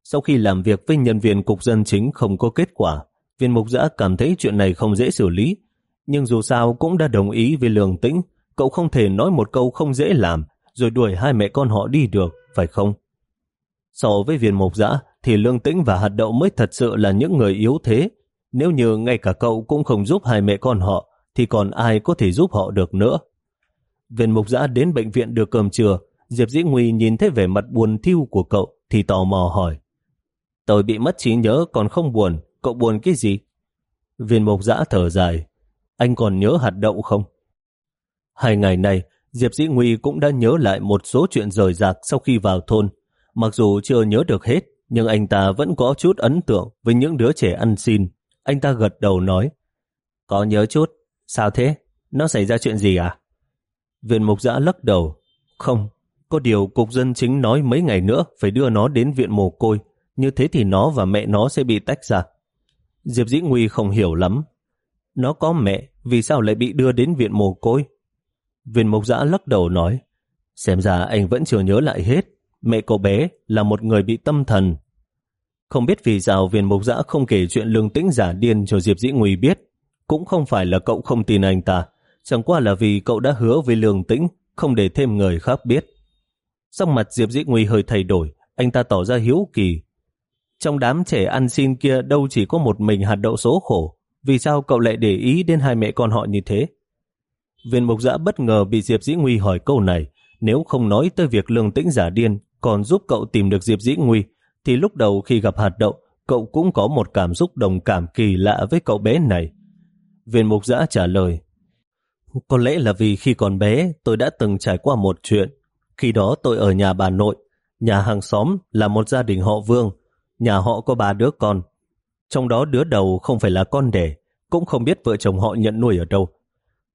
Sau khi làm việc với nhân viên cục dân chính không có kết quả, viên mục giã cảm thấy chuyện này không dễ xử lý. Nhưng dù sao cũng đã đồng ý với lương tĩnh, cậu không thể nói một câu không dễ làm, rồi đuổi hai mẹ con họ đi được, phải không? So với viên Mục dã thì Lương Tĩnh và Hạt Đậu mới thật sự là những người yếu thế. Nếu như ngay cả cậu cũng không giúp hai mẹ con họ, thì còn ai có thể giúp họ được nữa? Viên mục giã đến bệnh viện được cơm trưa, Diệp Dĩ Nguy nhìn thấy vẻ mặt buồn thiêu của cậu thì tò mò hỏi. Tôi bị mất trí nhớ còn không buồn, cậu buồn cái gì? Viên mộc giã thở dài. Anh còn nhớ hạt đậu không? Hai ngày này, Diệp Dĩ Nguy cũng đã nhớ lại một số chuyện rời rạc sau khi vào thôn. Mặc dù chưa nhớ được hết, nhưng anh ta vẫn có chút ấn tượng với những đứa trẻ ăn xin. Anh ta gật đầu nói, có nhớ chút, sao thế? Nó xảy ra chuyện gì à? Viên mục giã lắc đầu, không, Có điều cục dân chính nói mấy ngày nữa phải đưa nó đến viện mồ côi, như thế thì nó và mẹ nó sẽ bị tách ra. Diệp Dĩ Nguy không hiểu lắm. Nó có mẹ, vì sao lại bị đưa đến viện mồ côi? Viên mục giã lắc đầu nói, xem ra anh vẫn chưa nhớ lại hết. Mẹ cậu bé là một người bị tâm thần. Không biết vì sao viên mục giã không kể chuyện lương tĩnh giả điên cho Diệp Dĩ Nguy biết. Cũng không phải là cậu không tin anh ta, chẳng qua là vì cậu đã hứa với lương tĩnh không để thêm người khác biết. Sắc mặt Diệp Dĩ Nguy hơi thay đổi, anh ta tỏ ra hiếu kỳ. Trong đám trẻ ăn xin kia đâu chỉ có một mình hạt đậu số khổ, vì sao cậu lại để ý đến hai mẹ con họ như thế? Viên mục giã bất ngờ bị Diệp Dĩ Nguy hỏi câu này, nếu không nói tới việc lương tĩnh giả điên, còn giúp cậu tìm được Diệp Dĩ Nguy, thì lúc đầu khi gặp hạt đậu, cậu cũng có một cảm xúc đồng cảm kỳ lạ với cậu bé này. Viên mục giã trả lời, có lẽ là vì khi còn bé tôi đã từng trải qua một chuyện. Khi đó tôi ở nhà bà nội, nhà hàng xóm là một gia đình họ Vương, nhà họ có ba đứa con. Trong đó đứa đầu không phải là con đẻ, cũng không biết vợ chồng họ nhận nuôi ở đâu.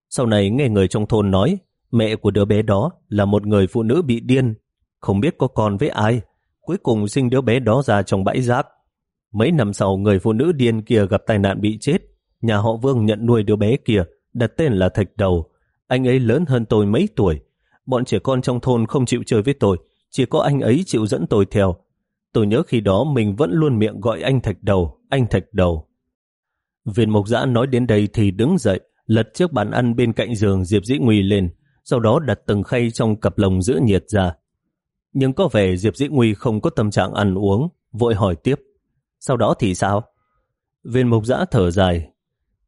Sau này nghe người trong thôn nói, mẹ của đứa bé đó là một người phụ nữ bị điên, không biết có con với ai, cuối cùng sinh đứa bé đó ra trong bãi rác. Mấy năm sau người phụ nữ điên kia gặp tai nạn bị chết, nhà họ Vương nhận nuôi đứa bé kia, đặt tên là Thạch Đầu. Anh ấy lớn hơn tôi mấy tuổi. Bọn trẻ con trong thôn không chịu chơi với tôi, chỉ có anh ấy chịu dẫn tôi theo. Tôi nhớ khi đó mình vẫn luôn miệng gọi anh Thạch Đầu, anh Thạch Đầu. Viên Mộc Giã nói đến đây thì đứng dậy, lật chiếc bàn ăn bên cạnh giường Diệp Dĩ Nguy lên, sau đó đặt từng khay trong cặp lồng giữ nhiệt ra. Nhưng có vẻ Diệp Dĩ Nguy không có tâm trạng ăn uống, vội hỏi tiếp. Sau đó thì sao? Viên Mộc Giã thở dài,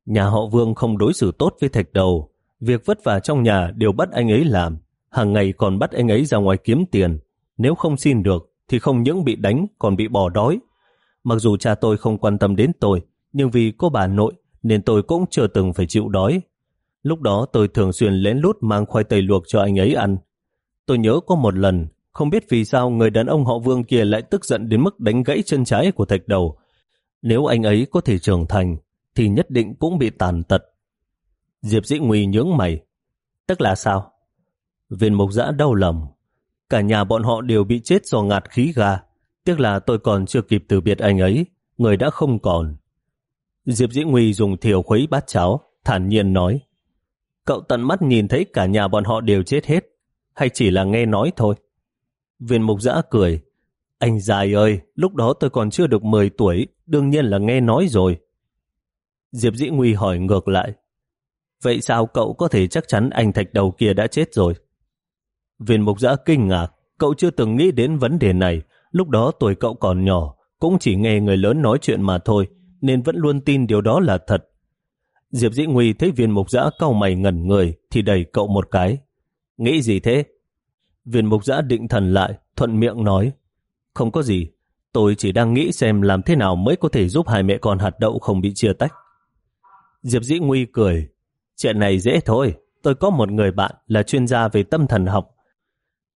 Nhà họ Vương không đối xử tốt với thạch đầu. Việc vất vả trong nhà đều bắt anh ấy làm. Hàng ngày còn bắt anh ấy ra ngoài kiếm tiền. Nếu không xin được thì không những bị đánh còn bị bỏ đói. Mặc dù cha tôi không quan tâm đến tôi, nhưng vì có bà nội nên tôi cũng chưa từng phải chịu đói. Lúc đó tôi thường xuyên lén lút mang khoai tây luộc cho anh ấy ăn. Tôi nhớ có một lần, không biết vì sao người đàn ông họ Vương kia lại tức giận đến mức đánh gãy chân trái của thạch đầu. Nếu anh ấy có thể trưởng thành, thì nhất định cũng bị tàn tật. Diệp Dĩ Nguy nhướng mày. Tức là sao? Viên mục giã đau lòng. Cả nhà bọn họ đều bị chết do ngạt khí ga. Tiếc là tôi còn chưa kịp từ biệt anh ấy. Người đã không còn. Diệp Dĩ Nguy dùng thiều khuấy bát cháo, thản nhiên nói. Cậu tận mắt nhìn thấy cả nhà bọn họ đều chết hết, hay chỉ là nghe nói thôi? Viên mục giã cười. Anh dài ơi, lúc đó tôi còn chưa được 10 tuổi, đương nhiên là nghe nói rồi. Diệp Dĩ Nguy hỏi ngược lại. Vậy sao cậu có thể chắc chắn anh thạch đầu kia đã chết rồi? Viên mục giã kinh ngạc, cậu chưa từng nghĩ đến vấn đề này. Lúc đó tuổi cậu còn nhỏ, cũng chỉ nghe người lớn nói chuyện mà thôi, nên vẫn luôn tin điều đó là thật. Diệp Dĩ Nguy thấy viên mục giã cau mày ngẩn người thì đẩy cậu một cái. Nghĩ gì thế? Viên mục giã định thần lại, thuận miệng nói. Không có gì, tôi chỉ đang nghĩ xem làm thế nào mới có thể giúp hai mẹ con hạt đậu không bị chia tách. Diệp Dĩ Nguy cười. Chuyện này dễ thôi. Tôi có một người bạn là chuyên gia về tâm thần học.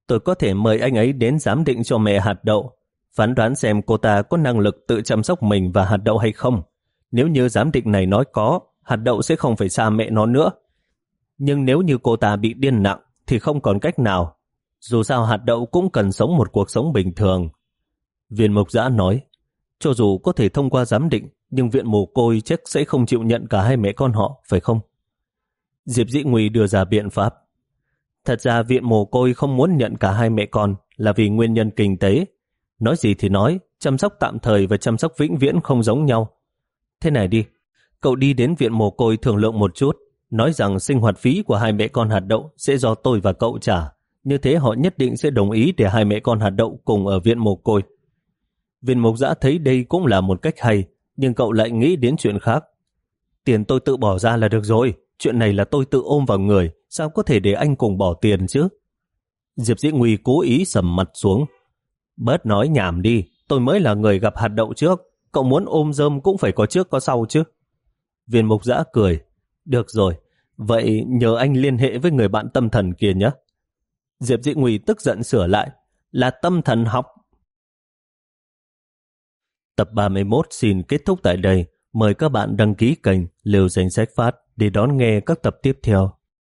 Tôi có thể mời anh ấy đến giám định cho mẹ hạt đậu, phán đoán xem cô ta có năng lực tự chăm sóc mình và hạt đậu hay không. Nếu như giám định này nói có, hạt đậu sẽ không phải xa mẹ nó nữa. Nhưng nếu như cô ta bị điên nặng thì không còn cách nào. Dù sao hạt đậu cũng cần sống một cuộc sống bình thường. Viên mục giã nói, cho dù có thể thông qua giám định, nhưng viện mồ côi chắc sẽ không chịu nhận cả hai mẹ con họ, phải không? Diệp Dĩ Nguy đưa ra biện pháp. Thật ra viện mồ côi không muốn nhận cả hai mẹ con là vì nguyên nhân kinh tế. Nói gì thì nói, chăm sóc tạm thời và chăm sóc vĩnh viễn không giống nhau. Thế này đi, cậu đi đến viện mồ côi thường lượng một chút, nói rằng sinh hoạt phí của hai mẹ con hạt đậu sẽ do tôi và cậu trả. Như thế họ nhất định sẽ đồng ý để hai mẹ con hạt đậu cùng ở viện mồ côi. Viên mục giã thấy đây cũng là một cách hay, nhưng cậu lại nghĩ đến chuyện khác. Tiền tôi tự bỏ ra là được rồi, chuyện này là tôi tự ôm vào người, sao có thể để anh cùng bỏ tiền chứ? Diệp Dĩ Nguy cố ý sầm mặt xuống. Bớt nói nhảm đi, tôi mới là người gặp hạt đậu trước, cậu muốn ôm dơm cũng phải có trước có sau chứ. Viên mục giã cười. Được rồi, vậy nhờ anh liên hệ với người bạn tâm thần kia nhé. Diệp Dĩ Nguy tức giận sửa lại, là tâm thần học Tập 31 xin kết thúc tại đây. Mời các bạn đăng ký kênh Liều Danh Sách Phát để đón nghe các tập tiếp theo.